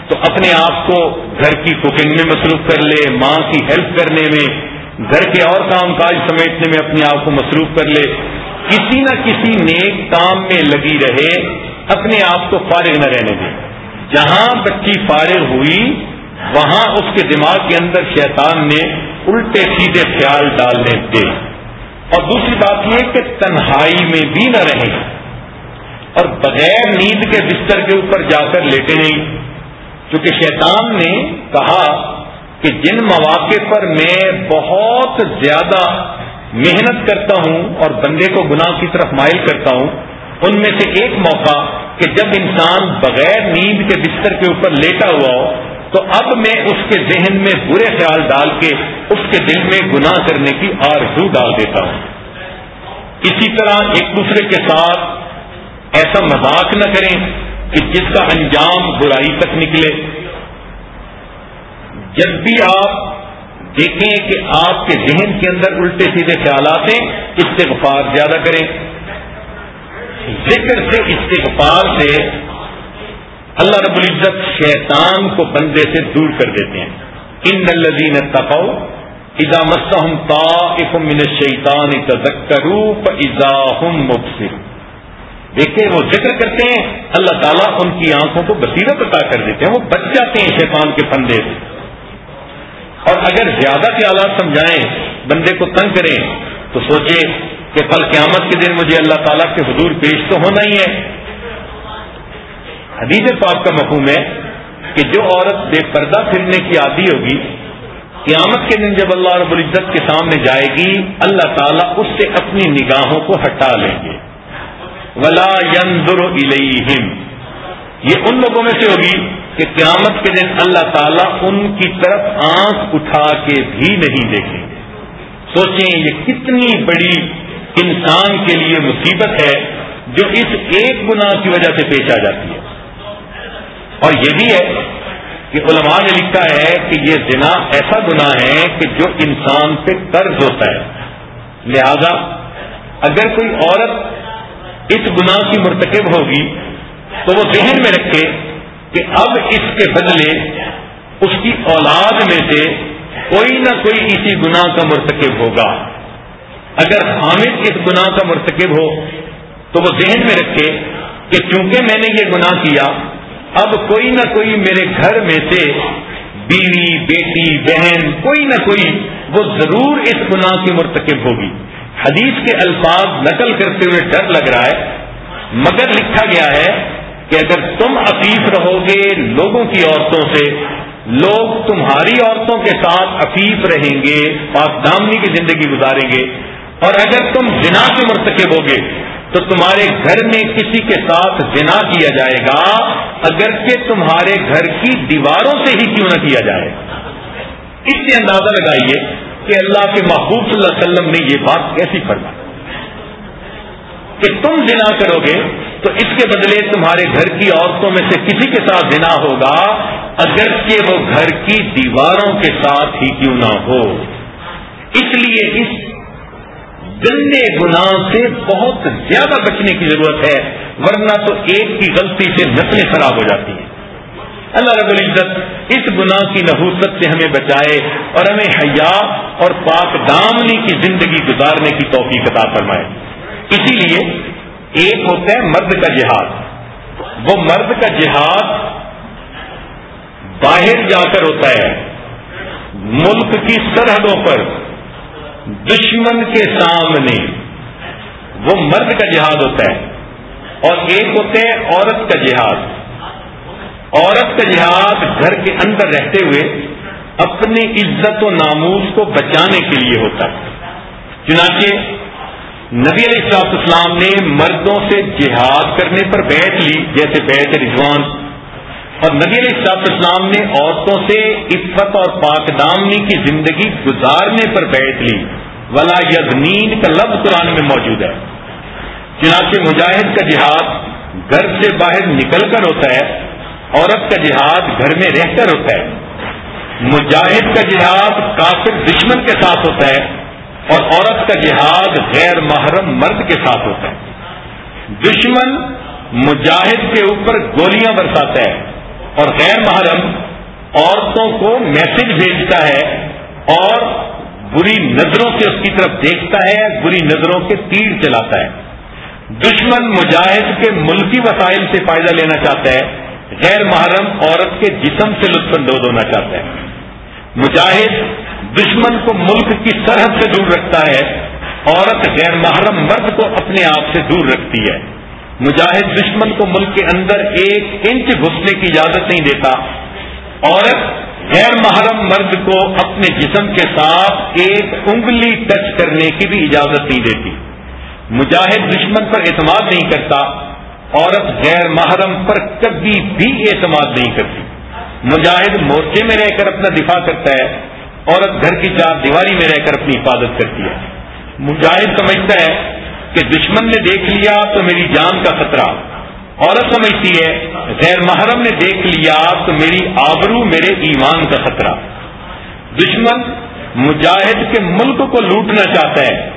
تو اپنے آپ کو گھر کی کوکنگ میں مصروف کر لے، ماں کی ہیلپ کرنے میں، گھر کے اور کام کاج سمیٹنے میں اپنے آپ کو مصروف کر لے۔ کسی نہ کسی نیک کام میں لگی رہے، اپنے آپ کو فارغ نہ رہنے دے۔ جہاں بچی فارغ ہوئی، وہاں اس کے دماغ کے اندر شیطان نے الٹے سیدھے خیال ڈالنے دے۔ اور دوسری بات یہ کہ تنہائی میں بھی نہ رہے اور بغیر نیند کے بستر کے اوپر جا کر لیٹے نہیں۔ کیونکہ شیطان نے کہا کہ جن مواقع پر میں بہت زیادہ محنت کرتا ہوں اور بندے کو گناہ کی طرف مائل کرتا ہوں، ان میں سے ایک موقع کہ جب انسان بغیر نیند کے بستر کے اوپر لیٹا ہوا ہو، تو اب میں اس کے ذہن میں برے خیال ڈال کے اس کے دل میں گناہ کرنے کی آرزو ڈال دیتا ہوں۔ اسی طرح ایک دوسرے کے ساتھ ایسا مذاق نہ کریں کہ جس کا انجام برائی تک نکلے۔ جب بھی آپ دیکھیں کہ آپ کے ذہن کے اندر الٹے سیدھے خیالات ہیں، استغفار زیادہ کریں۔ ذکر سے، استغفار سے اللہ رب العزت شیطان کو بندے سے دور کر دیتے ہیں۔ ان الدین تقو ادا مسم تا من شیطان تذکروپ ادا ہم مبصر دیکھیں، وہ ذکر کرتے ہیں، اللہ تعالیٰ ان کی آنکھوں کو بصیرت عطا کر دیتے ہیں، وہ بچ جاتے ہیں شیطان کے پندے سے۔ اور اگر زیادہ کے آلات سمجھائیں، بندے کو تنگ کریں، تو سوچے کہ کل قیامت کے دن مجھے اللہ تعالیٰ کے حضور پیش تو ہونا ہی ہے۔ حدیث پاک کا مفہوم ہے کہ جو عورت بے پردہ پھرنے کی عادی ہوگی، قیامت کے دن جب اللہ رب العزت کے سامنے جائے گی، اللہ تعالیٰ اس سے اپنی نگاہوں کو ہٹا لیں گے۔ ولا ینظر الیہم یہ ان لوگوں میں سے ہوگی کہ قیامت کے دن اللہ تعالیٰ ان کی طرف آنکھ اٹھا کے بھی نہیں دیکھیں گے۔ سوچیں یہ کتنی بڑی انسان کے لیے مصیبت ہے جو اس ایک گناہ کی وجہ سے پیش آ جاتی ہے۔ اور یہ بھی ہے کہ علماء نے لکھا ہے کہ یہ زنا ایسا گناہ ہے کہ جو انسان پہ قرض ہوتا ہے۔ لہذا اگر کوئی عورت اس گناہ کی مرتکب ہوگی تو وہ ذہن میں رکھے کہ اب اس کے بدلے اس کی اولاد میں سے کوئی نہ کوئی اسی گناہ کا مرتکب ہوگا۔ اگر حامد اس گناہ کا مرتکب ہو تو وہ ذہن میں رکھے کہ چونکہ میں نے یہ گناہ کیا، اب کوئی نہ کوئی میرے گھر میں سے بیوی، بیٹی، بہن، کوئی نہ کوئی وہ ضرور اس گناہ کی مرتکب ہوگی۔ حدیث کے الفاظ نقل کرتے ہوئے ڈر لگ رہا ہے، مگر لکھا گیا ہے کہ اگر تم عفیف رہو گے لوگوں کی عورتوں سے، لوگ تمہاری عورتوں کے ساتھ عفیف رہیں گے، پاک دامنی کی زندگی گزاریں گے۔ اور اگر تم جنا کے مرتکب ہوگے، تو تمہارے گھر میں کسی کے ساتھ زنا کیا جائے گا، اگرچہ تمہارے گھر کی دیواروں سے ہی کیوں نہ کیا جائے۔ اس سے اندازہ لگائیے کہ اللہ کے محبوب صلی اللہ علیہ وسلم نے یہ بات کیسی فرمائی؟ کہ تم زنا کرو گے تو اس کے بدلے تمہارے گھر کی عورتوں میں سے کسی کے ساتھ زنا ہوگا اگرچہ وہ گھر کی دیواروں کے ساتھ ہی کیوں نہ ہو۔ اس لیے اس گندے گناہ سے بہت زیادہ بچنے کی ضرورت ہے، ورنہ تو ایک کی غلطی سے نسلیں خراب ہو جاتی ہیں۔ اللہ رب العزت اس گناہ کی نحوست سے ہمیں بچائے اور ہمیں حیا اور پاک دامنی کی زندگی گزارنے کی توفیق عطا فرمائے۔ اسی لیے ایک ہوتا ہے مرد کا جہاد۔ وہ مرد کا جہاد باہر جا کر ہوتا ہے، ملک کی سرحدوں پر، دشمن کے سامنے۔ وہ مرد کا جہاد ہوتا ہے اور ایک ہوتے ہیں عورت کا جہاد۔ عورت کا جہاد گھر کے اندر رہتے ہوئے اپنی عزت و ناموز کو بچانے کے لیے ہوتا ہے۔ چنانچہ نبی علیہ السلاط اسلام نے مردوں سے جہاد کرنے پر بیٹھ لی، جیسے بیٹھ رضوان۔ اور نبی علیہ السلاط اسلام نے عورتوں سے عفت اور پاک دامنی کی زندگی گزارنے پر بیٹھ لی۔ ولا یزنین کا لفظ قرآن میں موجود ہے۔ چنانچہ مجاہد کا جہاد گھر سے باہر نکل کر ہوتا ہے، عورت کا جہاد گھر میں رہ کر ہوتا ہے۔ مجاہد کا جہاد کافر دشمن کے ساتھ ہوتا ہے۔ اور عورت کا جہاد غیر محرم مرد کے ساتھ ہوتا ہے۔ دشمن مجاہد کے اوپر گولیاں برساتا ہے اور غیر محرم عورتوں کو میسج بھیجتا ہے اور بری نظروں سے اس کی طرف دیکھتا ہے، بری نظروں کے تیر چلاتا ہے۔ دشمن مجاہد کے ملکی وسائل سے فائدہ لینا چاہتا ہے، غیر محرم عورت کے جسم سے لطف اندوز ہونا چاہتا ہے۔ مجاہد دشمن کو ملک کی سرحد سے دور رکھتا ہے، عورت غیر محرم مرد کو اپنے آپ سے دور رکھتی ہے۔ مجاہد دشمن کو ملک کے اندر ایک انچ گھسنے کی اجازت نہیں دیتا۔ عورت غیر محرم مرد کو اپنے جسم کے ساتھ ایک انگلی ٹچ کرنے کی بھی اجازت نہیں دیتی۔ مجاہد دشمن پر اعتماد نہیں کرتا۔ عورت غیر محرم پر کبھی بھی اعتماد نہیں کرتی۔ مجاہد مورچے میں رہ کر اپنا دفاع کرتا ہے۔ عورت گھر کی چار دیواری میں رہ کر اپنی حفاظت کرتی ہے۔ مجاہد سمجھتا ہے کہ دشمن نے دیکھ لیا تو میری جان کا خطرہ۔ عورت سمجھتی ہے، غیر محرم نے دیکھ لیا تو میری آبرو میرے ایمان کا خطرہ۔ دشمن مجاہد کے ملک کو لوٹنا چاہتا ہے،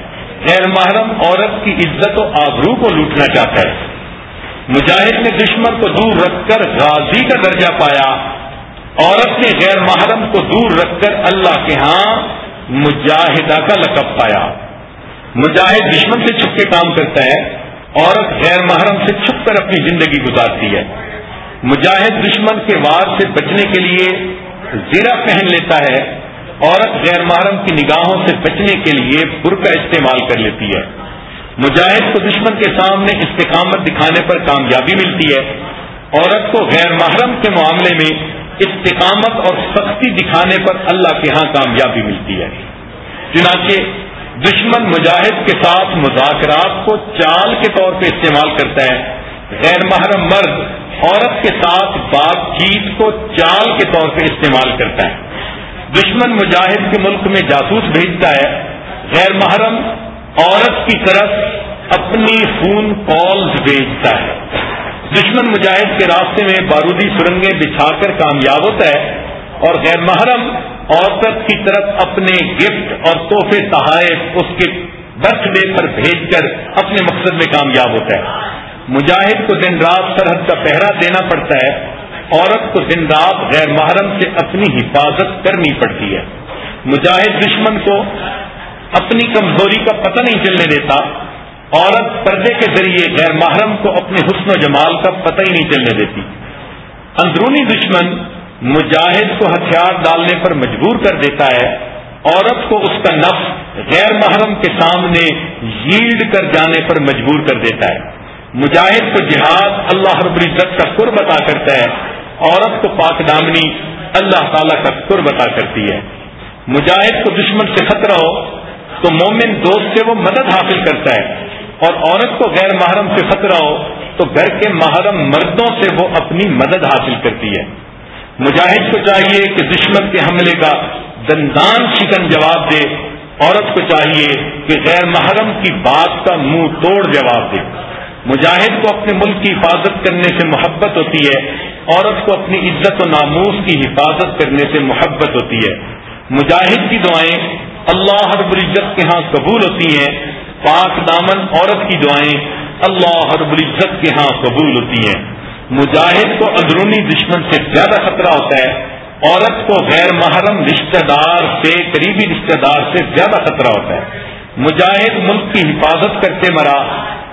غیر محرم عورت کی عزت و آبرو کو لوٹنا چاہتا ہے۔ مجاہد نے دشمن کو دور رکھ کر غازی کا درجہ پایا۔ عورت نے غیر محرم کو دور رکھ کر اللہ کے ہاں مجاہدہ کا لقب پایا۔ مجاہد دشمن سے چھپ کے کام کرتا ہے، عورت غیر محرم سے چھپ کر اپنی زندگی گزارتی ہے۔ مجاہد دشمن کے وار سے بچنے کے لیے زیرہ پہن لیتا ہے، عورت غیر محرم کی نگاہوں سے بچنے کے لیے پر کا استعمال کر لیتی ہے۔ مجاہد کو دشمن کے سامنے استقامت دکھانے پر کامیابی ملتی ہے۔ عورت کو غیر محرم کے معاملے میں استقامت اور سختی دکھانے پر اللہ کے ہاں کامیابی ملتی ہے۔ چنانچہ دشمن مجاہد کے ساتھ مذاکرات کو چال کے طور پہ استعمال کرتا ہے۔ غیر محرم مرد عورت کے ساتھ بات چیت کو چال کے طور پہ استعمال کرتا ہے۔ دشمن مجاہد کے ملک میں جاسوس بھیجتا ہے۔ غیر محرم عورت کی طرف اپنی فون کالز بھیجتا ہے۔ دشمن مجاہد کے راستے میں بارودی سرنگیں بچھا کر کامیاب ہوتا ہے اور غیر محرم عورت کی طرف اپنے گفٹ اور تحفے تحائف اس کے برتھ ڈے پر بھیج کر اپنے مقصد میں کامیاب ہوتا ہے۔ مجاہد کو دن رات سرحد کا پہرا دینا پڑتا ہے۔ عورت کو دن رات غیر محرم سے اپنی حفاظت کرنی پڑتی ہے۔ مجاہد دشمن کو اپنی کمزوری کا پتہ نہیں چلنے دیتا۔ عورت پردے کے ذریعے غیر محرم کو اپنے حسن و جمال کا پتہ ہی نہیں چلنے دیتی۔ اندرونی دشمن مجاہد کو ہتھیار ڈالنے پر مجبور کر دیتا ہے۔ عورت کو اس کا نفس غیر محرم کے سامنے ییلڈ کر جانے پر مجبور کر دیتا ہے۔ مجاہد کو جہاد اللہ رب العزت کا قرب عطا کرتا ہے۔ عورت کو پاک دامنی اللہ تعالیٰ کا قرب عطا کرتی ہے۔ مجاہد کو دشمن سے خطرہ ہو تو مومن دوست سے وہ مدد حاصل کرتا ہے۔ اور عورت کو غیر محرم سے خطرہ ہو تو گھر کے محرم مردوں سے وہ اپنی مدد حاصل کرتی ہے۔ مجاہد کو چاہیے کہ دشمن کے حملے کا دندان شکن جواب دے۔ عورت کو چاہیے کہ غیر محرم کی بات کا منہ توڑ جواب دے۔ مجاہد کو اپنے ملک کی حفاظت کرنے سے محبت ہوتی ہے۔ عورت کو اپنی عزت و ناموس کی حفاظت کرنے سے محبت ہوتی ہے۔ مجاہد کی دعائیں اللہ رب العزت کے ہاں قبول ہوتی ہیں۔ پاک دامن عورت کی دعائیں اللہ رب العزت کے ہاں قبول ہوتی ہیں۔ مجاہد کو اندرونی دشمن سے زیادہ خطرہ ہوتا ہے۔ عورت کو غیر محرم رشتہ دار سے، قریبی رشتہ دار سے زیادہ خطرہ ہوتا ہے۔ مجاہد ملک کی حفاظت کرتے مرا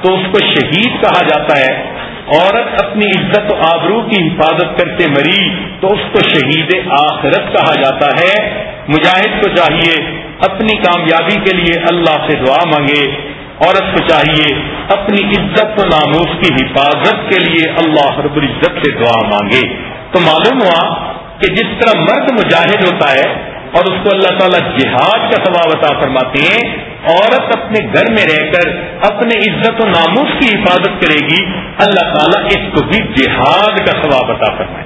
تو اس کو شہید کہا جاتا ہے۔ عورت اپنی عزت و آبرو کی حفاظت کرتے مری تو اس کو شہید آخرت کہا جاتا ہے۔ مجاہد کو چاہیے اپنی کامیابی کے لیے اللہ سے دعا مانگے، عورت کو چاہیے اپنی عزت و ناموس کی حفاظت کے لیے اللہ رب العزت سے دعا مانگے۔ تو معلوم ہوا کہ جس طرح مرد مجاہد ہوتا ہے اور اس کو اللہ تعالیٰ جہاد کا ثواب عطا فرماتے ہیں، عورت اپنے گھر میں رہ کر اپنے عزت و ناموس کی حفاظت کرے گی، اللہ تعالیٰ اس کو بھی جہاد کا ثواب عطا فرمائے۔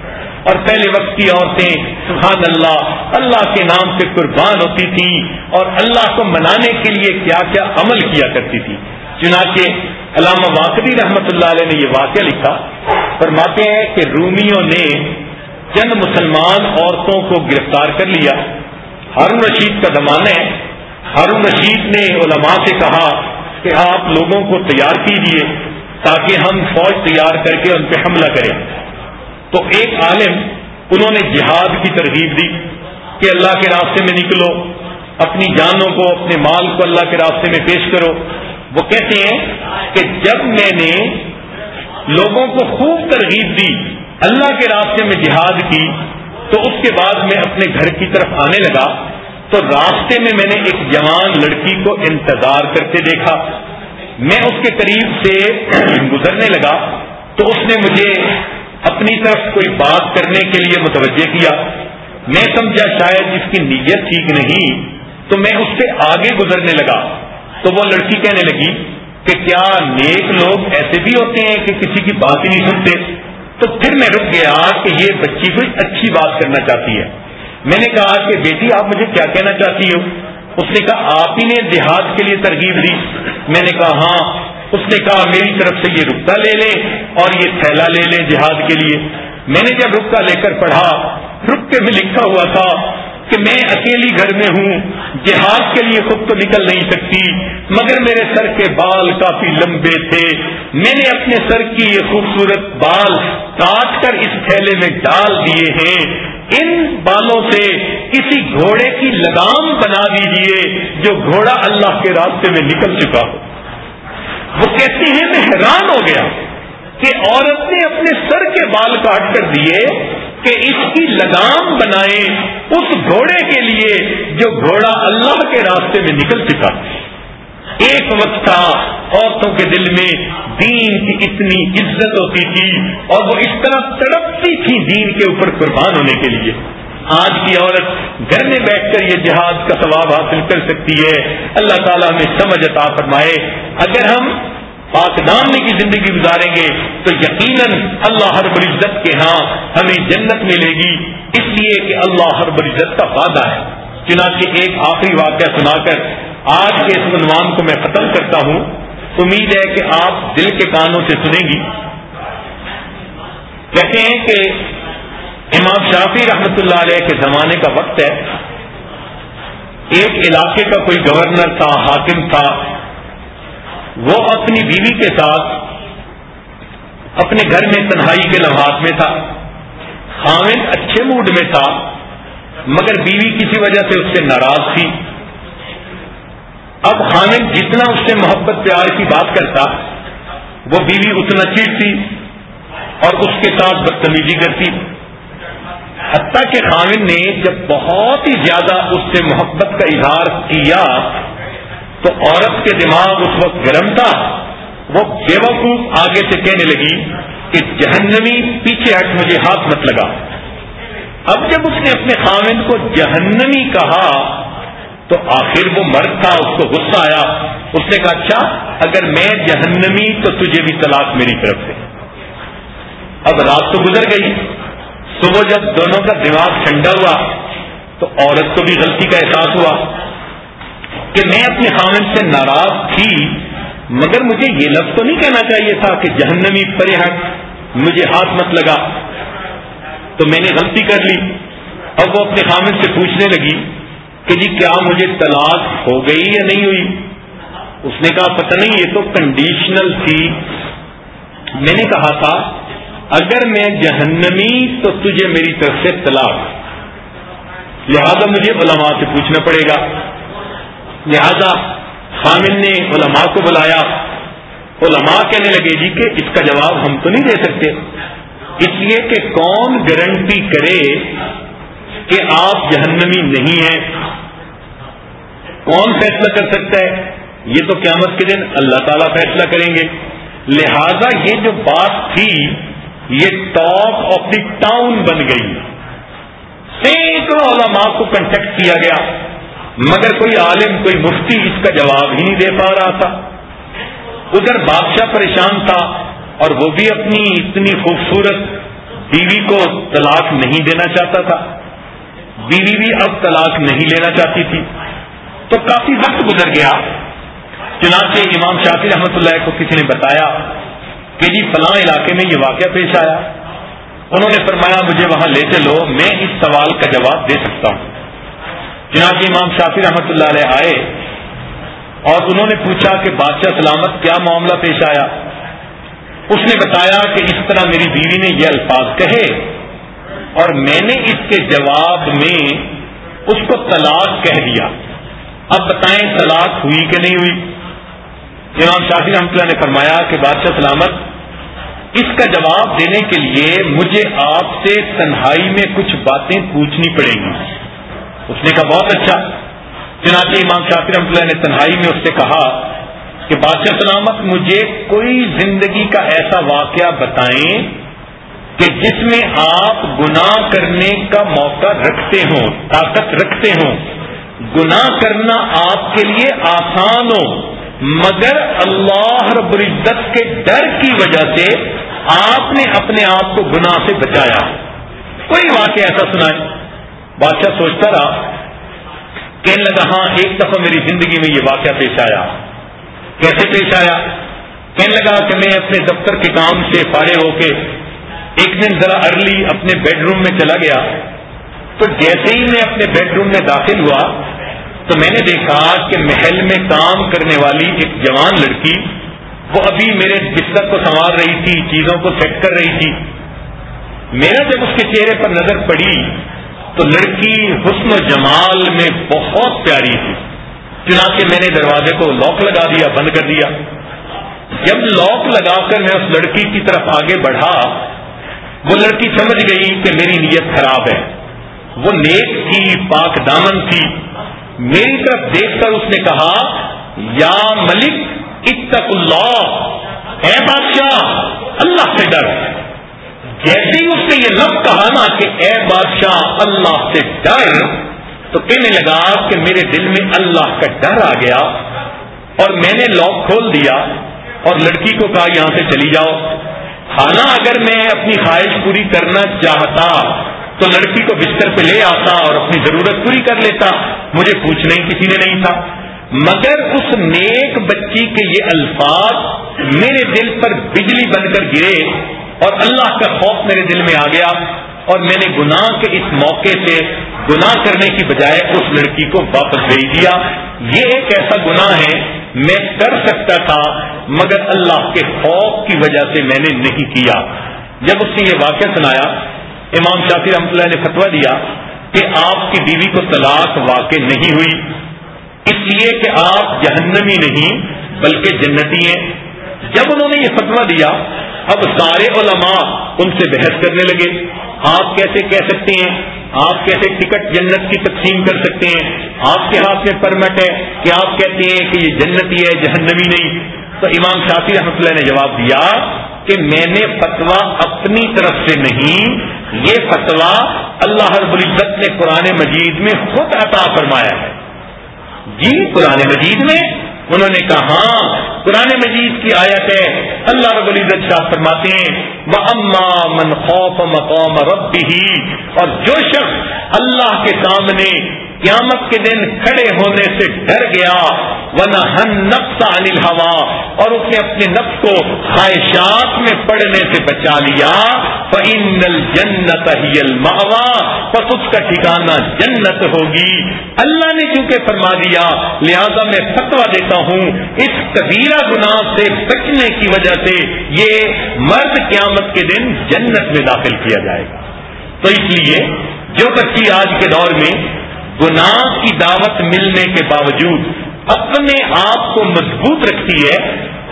اور پہلے وقت کی عورتیں، سبحان اللہ اللہ کے نام سے قربان ہوتی تھی اور اللہ کو منانے کے لیے کیا کیا عمل کیا کرتی تھی۔ چنانچہ علامہ واقعی رحمت اللہ علیہ نے یہ واقعہ لکھا، فرماتے ہیں کہ رومیوں نے چند مسلمان عورتوں کو گرفتار کر لیا۔ ہارون رشید کا زمانہ ہے۔ ہارون رشید نے علماء سے کہا کہ آپ لوگوں کو تیار کیجیے تاکہ ہم فوج تیار کر کے ان پہ حملہ کریں۔ تو ایک عالم انہوں نے جہاد کی ترغیب دی کہ اللہ کے راستے میں نکلو، اپنی جانوں کو، اپنے مال کو اللہ کے راستے میں پیش کرو۔ وہ کہتے ہیں کہ جب میں نے لوگوں کو خوب ترغیب دی، اللہ کے راستے میں جہاد کی، تو اس کے بعد میں اپنے گھر کی طرف آنے لگا۔ تو راستے میں میں نے ایک جوان لڑکی کو انتظار کرتے دیکھا۔ میں اس کے قریب سے گزرنے لگا۔ تو اس نے مجھے اپنی طرف کوئی بات کرنے کے لیے متوجہ کیا۔ میں سمجھا شاید اس کی نیت ٹھیک نہیں، تو میں اس سے آگے گزرنے لگا۔ تو وہ لڑکی کہنے لگی کہ کیا نیک لوگ ایسے بھی ہوتے ہیں کہ کسی کی بات ہی نہیں سنتے؟ تو پھر میں رک گیا کہ یہ بچی کوئی اچھی بات کرنا چاہتی ہے۔ میں نے کہا کہ بیٹی، آپ مجھے کیا کہنا چاہتی ہو؟ اس نے کہا، آپ ہی نے دیہات کے لیے ترغیب دی۔ میں نے کہا ہاں اس نے کہا، میری طرف سے یہ رکتا لے لیں اور یہ تھیلا لے لیں جہاد کے لیے. میں نے جب رکتا لے کر پڑھا رکتے میں لکھا ہوا تھا کہ میں اکیلی گھر میں ہوں، جہاد کے لیے خود تو نکل نہیں سکتی، مگر میرے سر کے بال کافی لمبے تھے۔ میں نے اپنے سر کی یہ خوبصورت بال کاٹ کر اس تھیلے میں ڈال دیے ہیں۔ ان بالوں سے کسی گھوڑے کی لگام بنا دیجیے جو گھوڑا اللہ کے راستے میں نکل چکا ہو۔ وہ کہتے ہیں میں حیران ہو گیا کہ عورت نے اپنے سر کے بال کاٹ کر دیے کہ اس کی لگام بنائے اس گھوڑے کے لیے جو گھوڑا اللہ کے راستے میں نکل چکا۔ ایک وقت تھا عورتوں کے دل میں دین کی اتنی عزت ہوتی تھی اور وہ اس طرح تڑپتی تھی دین کے اوپر قربان ہونے کے لیے۔ آج کی عورت گھر میں بیٹھ کر یہ جہاد کا ثواب حاصل کر سکتی ہے، اللہ تعالیٰ میں سمجھ عطا فرمائے۔ اگر ہم پاک دامنے کی زندگی گزاریں گے تو یقیناً اللہ ہر العزت کے ہاں ہمیں جنت ملے گی۔ اس لیے کہ اللہ ہر العزت کا وعدہ ہے۔ چنانچہ ایک آخری واقعہ سنا کر آج کے اس عنوان کو میں ختم کرتا ہوں۔ امید ہے کہ آپ دل کے کانوں سے سنیں گی۔ کہتے ہیں کہ امام شافی رحمت اللہ علیہ کے زمانے کا وقت ہے۔ ایک علاقے کا کوئی گورنر تھا، حاکم تھا، وہ اپنی بیوی کے ساتھ اپنے گھر میں تنہائی کے لمحات میں تھا۔ خامد اچھے موڈ میں تھا، مگر بیوی کسی وجہ سے اس سے ناراض تھی۔ اب خامد جتنا اس سے محبت، پیار کی بات کرتا، وہ بیوی اتنا چیڑتی اور اس کے ساتھ بدتمیزی کرتی۔ حتیٰ کہ خامد نے جب بہت ہی زیادہ اس سے محبت کا اظہار کیا، تو عورت کے دماغ اس وقت گرم تھا۔ وہ بے وقوف آگے سے کہنے لگی کہ جہنمی پیچھے ہٹ، مجھے ہاتھ مت لگا۔ اب جب اس نے اپنے خامن کو جہنمی کہا، تو آخر وہ مرد تھا، اس کو غصہ آیا۔ اس نے کہا اچھا اگر میں جہنمی تو تجھے بھی طلاق میری طرف سے۔ اب رات تو گزر گئی۔ صبح جب دونوں کا دماغ ٹھنڈا ہوا تو عورت کو بھی غلطی کا احساس ہوا کہ میں اپنے خامن سے ناراض تھی، مگر مجھے یہ لفظ تو نہیں کہنا چاہیے تھا کہ جہنمی پرے ہٹ مجھے ہاتھ مت لگا۔ تو میں نے غلطی کر لی۔ اب وہ اپنے خامن سے پوچھنے لگی کہ جی کیا مجھے طلاق ہو گئی یا نہیں ہوئی؟ اس نے کہا، پتہ نہیں، یہ تو کنڈیشنل تھی۔ میں نے کہا تھا اگر میں جہنمی تو تجھے میری طرف سے طلاق لہذا مجھے علماء سے پوچھنا پڑے گا۔ لہذا خامن نے علماء کو بلایا۔ علماء کہنے لگے جی کہ اس کا جواب ہم تو نہیں دے سکتے۔ اس لیے کہ کون گارنٹی کرے کہ آپ جہنمی نہیں ہیں؟ کون فیصلہ کر سکتا ہے؟ یہ تو قیامت کے دن اللہ تعالیٰ فیصلہ کریں گے۔ لہذا یہ جو بات تھی یہ ٹاپ آف دی ٹاؤن بن گئی۔ سینکڑوں علماء کو کنٹیکٹ کیا گیا۔ مگر کوئی عالم، کوئی مفتی اس کا جواب ہی نہیں دے پا رہا تھا۔ ادھر بادشاہ پریشان تھا اور وہ بھی اپنی اتنی خوبصورت بیوی کو طلاق نہیں دینا چاہتا تھا۔ بیوی بھی اب طلاق نہیں لینا چاہتی تھی۔ تو کافی وقت گزر گیا۔ چنانچہ امام شافی رحمت اللہ کو کسی نے بتایا کہ جی فلاں علاقے میں یہ واقعہ پیش آیا۔ انہوں نے فرمایا، مجھے وہاں لے چلو، میں اس سوال کا جواب دے سکتا ہوں۔ چنانچہ امام شافی رحمت اللہ علیہ آئے اور انہوں نے پوچھا کہ بادشاہ سلامت کیا معاملہ پیش آیا۔ اس نے بتایا کہ اس طرح میری بیوی نے یہ الفاظ کہے اور میں نے اس کے جواب میں اس کو طلاق کہہ دیا۔ اب بتائیں طلاق ہوئی کہ نہیں ہوئی؟ امام شافی رحمۃ اللہ نے فرمایا کہ بادشاہ سلامت، اس کا جواب دینے کے لیے مجھے آپ سے تنہائی میں کچھ باتیں پوچھنی پڑیں گی۔ اس نے کہا، بہت اچھا۔ چنانچہ امام شافی رحمۃ اللہ نے تنہائی میں اس سے کہا کہ بادشاہ سلامت، مجھے کوئی زندگی کا ایسا واقعہ بتائیں کہ جس میں آپ گناہ کرنے کا موقع رکھتے ہوں، طاقت رکھتے ہوں۔ گناہ کرنا آپ کے لیے آسان ہو۔ مگر اللہ رب العزت کے ڈر کی وجہ سے آپ نے اپنے آپ کو گناہ سے بچایا۔ کوئی واقعہ ایسا سنائے بادشاہ سوچتا رہا، کہنے لگا ہاں ایک دفعہ میری زندگی میں یہ واقعہ پیش آیا۔ کیسے پیش آیا؟ کہنے لگا کہ میں اپنے دفتر کے کام سے فارغ ہو کے ایک دن ذرا ارلی اپنے بیڈ روم میں چلا گیا۔ تو جیسے ہی میں اپنے بیڈ روم میں داخل ہوا تو میں نے دیکھا کہ محل میں کام کرنے والی ایک جوان لڑکی، وہ ابھی میرے بستر کو سنوار رہی تھی، چیزوں کو سیٹ کر رہی تھی۔ میرا جب اس کے چہرے پر نظر پڑی، تو لڑکی حسن و جمال میں بہت پیاری تھی۔ چنانچہ میں نے دروازے کو لاک لگا دیا، بند کر دیا۔ جب لاک لگا کر میں اس لڑکی کی طرف آگے بڑھا، وہ لڑکی سمجھ گئی کہ میری نیت خراب ہے۔ وہ نیک تھی، پاک دامن تھی۔ میری طرف دیکھ کر اس نے کہا، یا ملک اتق اللہ۔ اے بادشاہ، اللہ سے ڈر۔ جیسے ہی اس نے یہ لفظ کہا نا کہ اے بادشاہ، اللہ سے ڈر، تو کہنے لگا کہ میرے دل میں اللہ کا ڈر آ گیا اور میں نے لاک کھول دیا اور لڑکی کو کہا، یہاں سے چلی جاؤ۔ کھانا اگر میں اپنی خواہش پوری کرنا چاہتا تو لڑکی کو بستر پہ لے آتا اور اپنی ضرورت پوری کر لیتا۔ مجھے پوچھنے کسی نے نہیں تھا۔ مگر اس نیک بچی کے یہ الفاظ میرے دل پر بجلی بن کر گرے اور اللہ کا خوف میرے دل میں آ گیا اور میں نے گناہ کے اس موقع سے گناہ کرنے کی بجائے اس لڑکی کو واپس بھیج دیا۔ یہ ایک ایسا گناہ ہے، میں کر سکتا تھا، مگر اللہ کے خوف کی وجہ سے میں نے نہیں کیا۔ جب اس نے یہ واقعہ سنایا امام شافی رحمۃ اللہ نے فتوا دیا کہ آپ کی بیوی کو طلاق واقع نہیں ہوئی۔ اس لیے کہ آپ جہنمی نہیں، بلکہ جنتی ہیں۔ جب انہوں نے یہ فتوا دیا، اب سارے علماء ان سے بحث کرنے لگے۔ آپ کیسے کہہ سکتے ہیں؟ آپ کیسے ٹکٹ جنت کی تقسیم کر سکتے ہیں؟ آپ کے ہاتھ میں پرمٹ ہے۔ کہ آپ کہتے ہیں کہ یہ جنتی ہے، جہنمی نہیں؟ تو امام شافی رحمۃ اللہ نے جواب دیا کہ میں نے فتوا اپنی طرف سے نہیں، یہ فتوا اللہ رب العزت نے قرآن مجید میں خود عطا فرمایا ہے۔ جی قرآن مجید میں انہوں نے کہا ہاں قرآن مجید کی آیت ہے، اللہ رب العزت شاہ فرماتے ہیں وہ اما من خوف مقام رب اور جو شخص اللہ کے سامنے قیامت کے دن کھڑے ہونے سے ڈر گیا۔ ورنہ ہن نفس انل ہوا اور اس نے اپنے نفس کو خواہشات میں پڑنے سے بچا لیا۔ جنت الماوا بس اس کا ٹھکانا جنت ہوگی۔ اللہ نے چونکہ فرما دیا، لہذا میں فتوا دیتا ہوں، اس کبیرہ گناہ سے بچنے کی وجہ سے یہ مرد قیامت کے دن جنت میں داخل کیا جائے گا۔ تو اس لیے جو بچی آج کے دور میں گناہ کی دعوت ملنے کے باوجود اپنے آپ کو مضبوط رکھتی ہے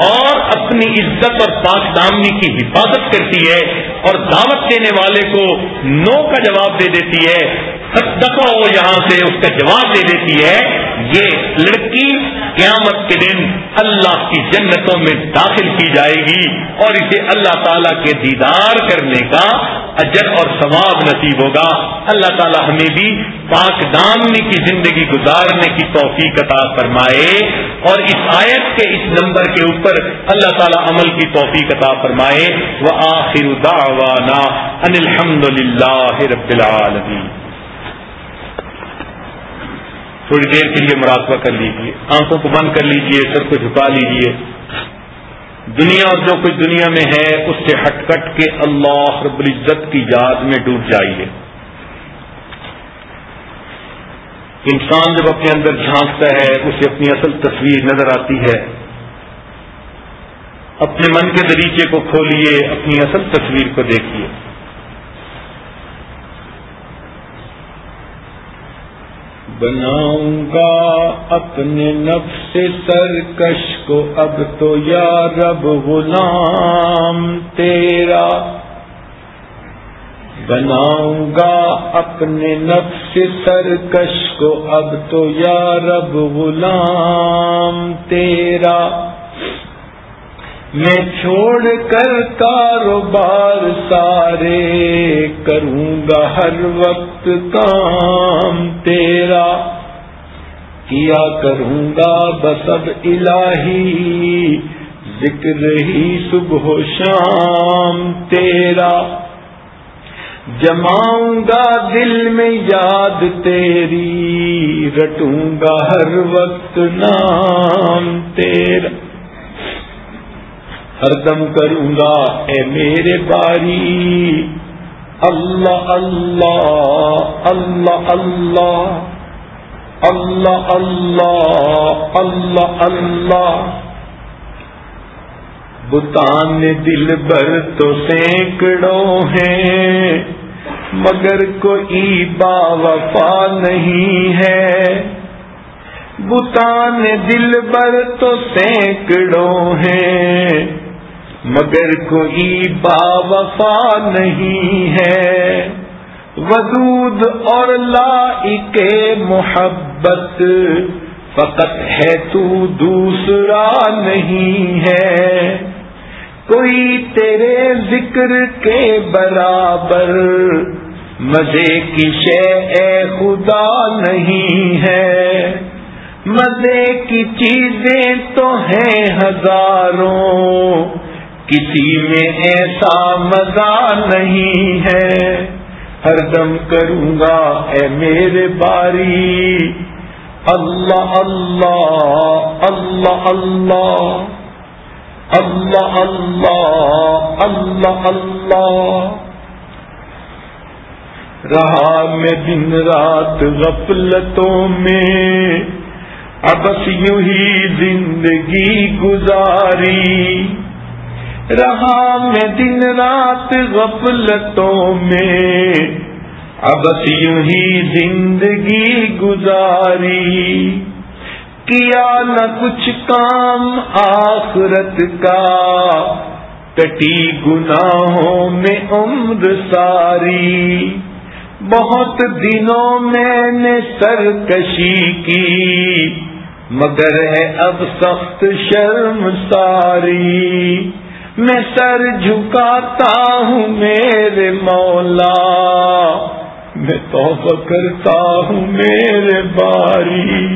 اور اپنی عزت اور پاک دامنی کی حفاظت کرتی ہے اور دعوت دینے والے کو نو کا جواب دے دیتی ہے دفعہ وہ یہاں سے اس کا جواب دے دیتی ہے۔ یہ لڑکی قیامت کے دن اللہ کی جنتوں میں داخل کی جائے گی اور اسے اللہ تعالی کے دیدار کرنے کا اجر اور ثواب نصیب ہوگا۔ اللہ تعالی ہمیں بھی پاک دامنی کی زندگی گزارنے کی توفیق عطا فرمائے۔ اور اس آیت کے اس نمبر کے اوپر اللہ تعالی عمل کی توفیق عطا فرمائے۔ وہ آخر دعوانا ان الحمد للہ رب العالمین۔ تھوڑی دیر کے لیے مراقبہ کر لیجیے آنکھوں کو بند کر لیجیے سر کو جھکا لیجیے دنیا اور جو کچھ دنیا میں ہے، اس سے ہٹ کٹ کے اللہ رب العزت کی یاد میں ڈوب جائیے۔ انسان جب اپنے اندر جھانکتا ہے، اسے اپنی اصل تصویر نظر آتی ہے۔ اپنے من کے دریچے کو کھولیے، اپنی اصل تصویر کو دیکھیے۔ بناؤں گا اپنے نفس سرکش کو، اب تو یا رب غلام تیرا۔ بناؤں گا اپنے نفس سرکش کو، اب تو یا رب غلام تیرا۔ میں چھوڑ کر کاروبار سارے کروں گا ہر وقت کام تیرا۔ کیا کروں گا بس اب الہی، ذکر ہی صبح و شام تیرا۔ جماؤں گا دل میں یاد تیری، رٹوں گا ہر وقت نام تیرا۔ ہر دم کروں گا۔ اے میرے باری، اللہ اللہ اللہ اللہ اللہ اللہ اللہ اللہ۔ بتان دل بر تو سینکڑوں ہیں، مگر کوئی با وفا نہیں ہے۔ بتان دل بر تو سینکڑوں ہیں مگر کوئی با وفا نہیں ہے۔ ودود اور لا کے محبت فقط ہے تو دوسرا نہیں ہے۔ کوئی تیرے ذکر کے برابر مزے کی شے اے خدا نہیں ہے۔ مزے کی چیزیں تو ہیں ہزاروں۔ کسی میں ایسا مزہ نہیں ہے۔ ہر دم کروں گا اے میرے باری۔ اللہ اللہ اللہ اللہ۔ اللہ اللہ اللہ اللہ۔ رہا میں دن رات غفلتوں میں ابس یوں ہی زندگی گزاری۔ رہا میں دن رات غفلتوں میں۔ اب یوں ہی زندگی گزاری۔ کیا نہ کچھ کام آخرت کا۔ کٹی گناہوں میں عمر ساری۔ بہت دنوں میں نے سرکشی کی، مگر ہے اب سخت شرم ساری۔ میں سر جھکاتا ہوں میرے مولا میں توبہ کرتا ہوں میرے باری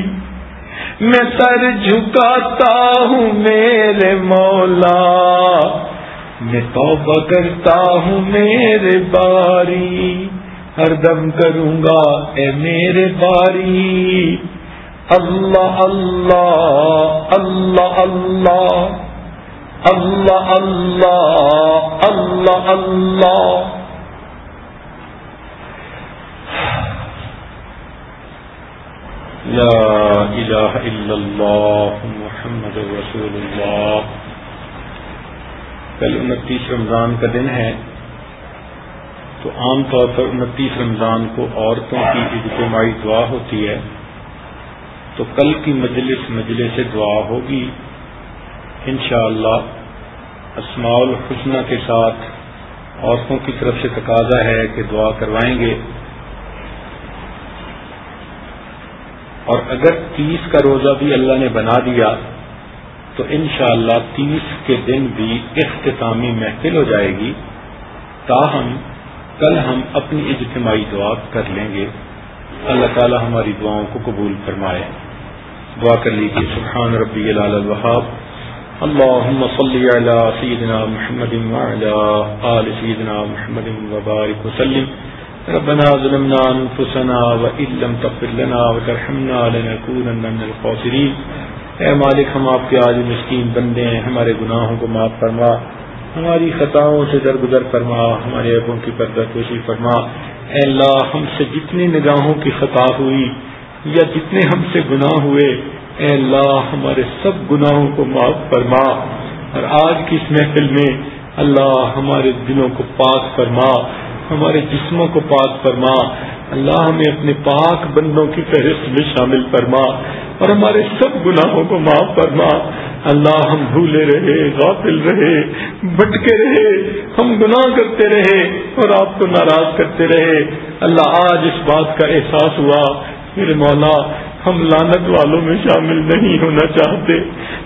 میں سر جھکاتا ہوں میرے مولا میں توبہ کرتا ہوں میرے باری ہر دم کروں گا اے میرے باری اللہ اللہ اللہ اللہ اللہ اللہ اللہ اللہ لا الہ الا اللہ محمد رسول اللہ کل انتیس رمضان کا دن ہے تو عام طور پر انتیس رمضان کو عورتوں کی اجتماعی دعا ہوتی ہے تو کل کی مجلس مجلس دعا ہوگی انشاءاللہ اللہ اسماع الحسنہ کے ساتھ عورتوں کی طرف سے تقاضا ہے کہ دعا کروائیں گے۔ اور اگر تیس کا روزہ بھی اللہ نے بنا دیا تو انشاءاللہ اللہ تیس کے دن بھی اختتامی محفل ہو جائے گی۔ تاہم، کل ہم اپنی اجتماعی دعا کر لیں گے۔ اللہ تعالی ہماری دعاؤں کو قبول فرمائے۔ دعا کر لیجیے سبحان ربی الوہاب۔ اللهم صل على سيدنا محمد وعلى آل سيدنا محمد وبارك وسلم. ربنا ظلمنا أنفسنا وإن لم تغفر لنا وترحمنا لنكونن من الخاسرين. اے مالک، ہم آپ کے آج مسکین بندے ہیں، ہمارے گناہوں کو معاف فرما، ہماری خطاؤں سے درگزر فرما، ہمارے عیبوں کی پردہ کوشی فرما۔ اے اللہ، ہم سے جتنی نگاہوں کی خطا ہوئی یا جتنے ہم سے گناہ ہوئے اے اللہ ہمارے سب گناہوں کو معاف فرما اور آج کی اس محفل میں اللہ ہمارے دلوں کو پاک فرما، ہمارے جسموں کو پاک فرما، اللہ ہمیں اپنے پاک بندوں کی فہرست میں شامل فرما اور ہمارے سب گناہوں کو معاف فرما۔ اللہ ہم بھولے رہے، غافل رہے بٹکے رہے، ہم گناہ کرتے رہے اور آپ کو ناراض کرتے رہے۔ اللہ آج اس بات کا احساس ہوا۔ میرے مولا ہم لانت والوں میں شامل نہیں ہونا چاہتے،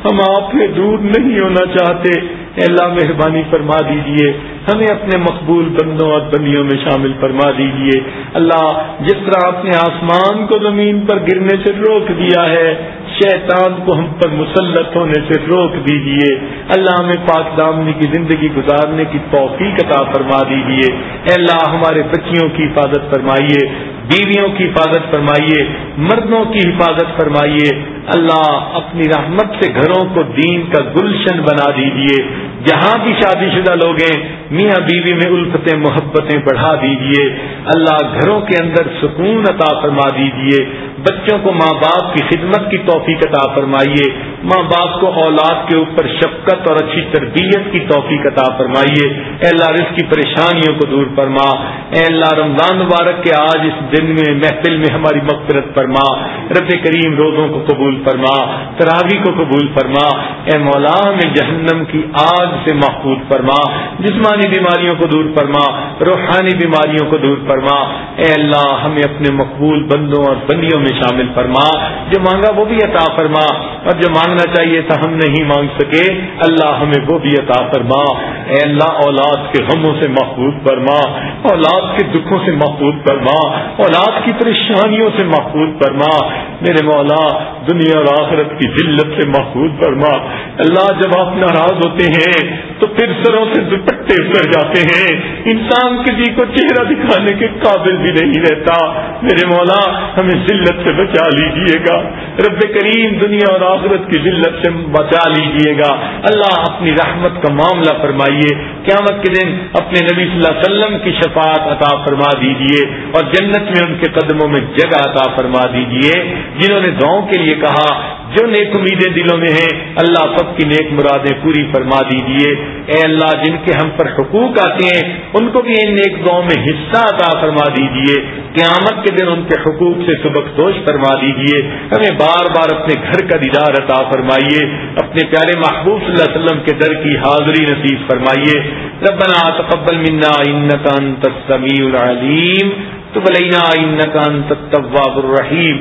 ہم آپ سے دور نہیں ہونا چاہتے۔ اللہ، مہربانی فرما دیجیے۔ ہمیں اپنے مقبول بندوں اور بندیوں میں شامل فرما دیجیے۔ اللہ، جس طرح اپنے آسمان کو زمین پر گرنے سے روک دیا ہے، شیطان کو ہم پر مسلط ہونے سے روک دیجیے۔ اللہ ہمیں پاک دامنی کی زندگی گزارنے کی توفیق عطا فرما دیجیے۔ اللہ، ہمارے بچیوں کی حفاظت فرمائیے، بیویوں کی حفاظت فرمائیے، مردوں کی حفاظت فرمائیے۔ اللہ اپنی رحمت سے گھروں کو دین کا گلشن بنا دیجیے جہاں بھی شادی شدہ لوگ ہیں، میاں بیوی میں الفتیں، محبتیں بڑھا دیجیے۔ اللہ گھروں کے اندر سکون عطا فرما دیجیے۔ بچوں کو ماں باپ کی خدمت کی توفیق عطا فرمائیے۔ ماں باپ کو اولاد کے اوپر شفقت اور اچھی تربیت کی توفیق عطا فرمائیے۔ اے اللہ رزق کی پریشانیوں کو دور فرما۔ اے اللہ، رمضان مبارک کے آج اس دن میں محفل میں ہماری مغفرت فرما۔ رب کریم روزوں کو قبول فرما تراوی کو قبول فرما۔ اے مولا میں جہنم کی آگ سے محفوظ فرما۔ جسمانی بیماریوں کو دور فرما، روحانی بیماریوں کو دور فرما۔ اے اللہ، ہمیں اپنے مقبول بندوں اور بندیوں میں شامل فرما۔ جو مانگا وہ بھی عطا فرما، اور جو مانگنا چاہیے تھا ہم نہیں مانگ سکے۔ اللہ ہمیں وہ بھی عطا فرما۔ اے اللہ، اولاد کے غموں سے محفوظ فرما۔ اولاد کے دکھوں سے محفوظ فرما۔ اولاد کی پریشانیوں سے محفوظ فرما۔ میرے مولا، دنیا اور آخرت کی ذلت سے محفوظ فرما۔ اللہ، جب آپ ناراض ہوتے ہیں، تو پھر سروں سے دوپٹے اتر جاتے ہیں۔ انسان کسی کو چہرہ دکھانے کے قابل بھی نہیں رہتا۔ میرے مولا، ہمیں ذلت سے بچا لیجیے گا۔ رب کریم، دنیا اور آخرت کی ذلت سے بچا لیجیے گا۔ اللہ اپنی رحمت کا معاملہ فرمائیے، قیامت کے دن اپنے نبی صلی اللہ علیہ وسلم کی شفاعت عطا فرما دیجیے اور جنت میں ان کے قدموں میں جگہ عطا فرما دیجیے۔ جنہوں نے دعاؤں کے لیے کہا، جو نیک امیدیں دلوں میں ہیں، اللہ سب کی نیک مرادیں پوری فرما دیجیے اے اللہ، جن کے ہم پر حقوق آتے ہیں، ان کو بھی ان نیک گاؤں میں حصہ عطا فرما دیجیے قیامت کے دن ان کے حقوق سے سبق دوش فرما دیجیے ہمیں بار بار اپنے گھر کا دیدار عطا فرمائیے۔ اپنے پیارے محبوب صلی اللہ علیہ وسلم کے در کی حاضری نصیب فرمائیے، ربنا تقبل منا انت السمیع العلیم، تب علینا انك انت التواب الرحیم،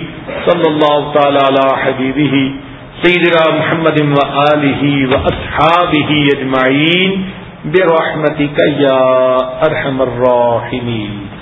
صلی اللہ تعالی علی حبیبہ، سیدنا محمد وآلہ واصحابہ اجمعین، برحمتک یا ارحم الراحمین۔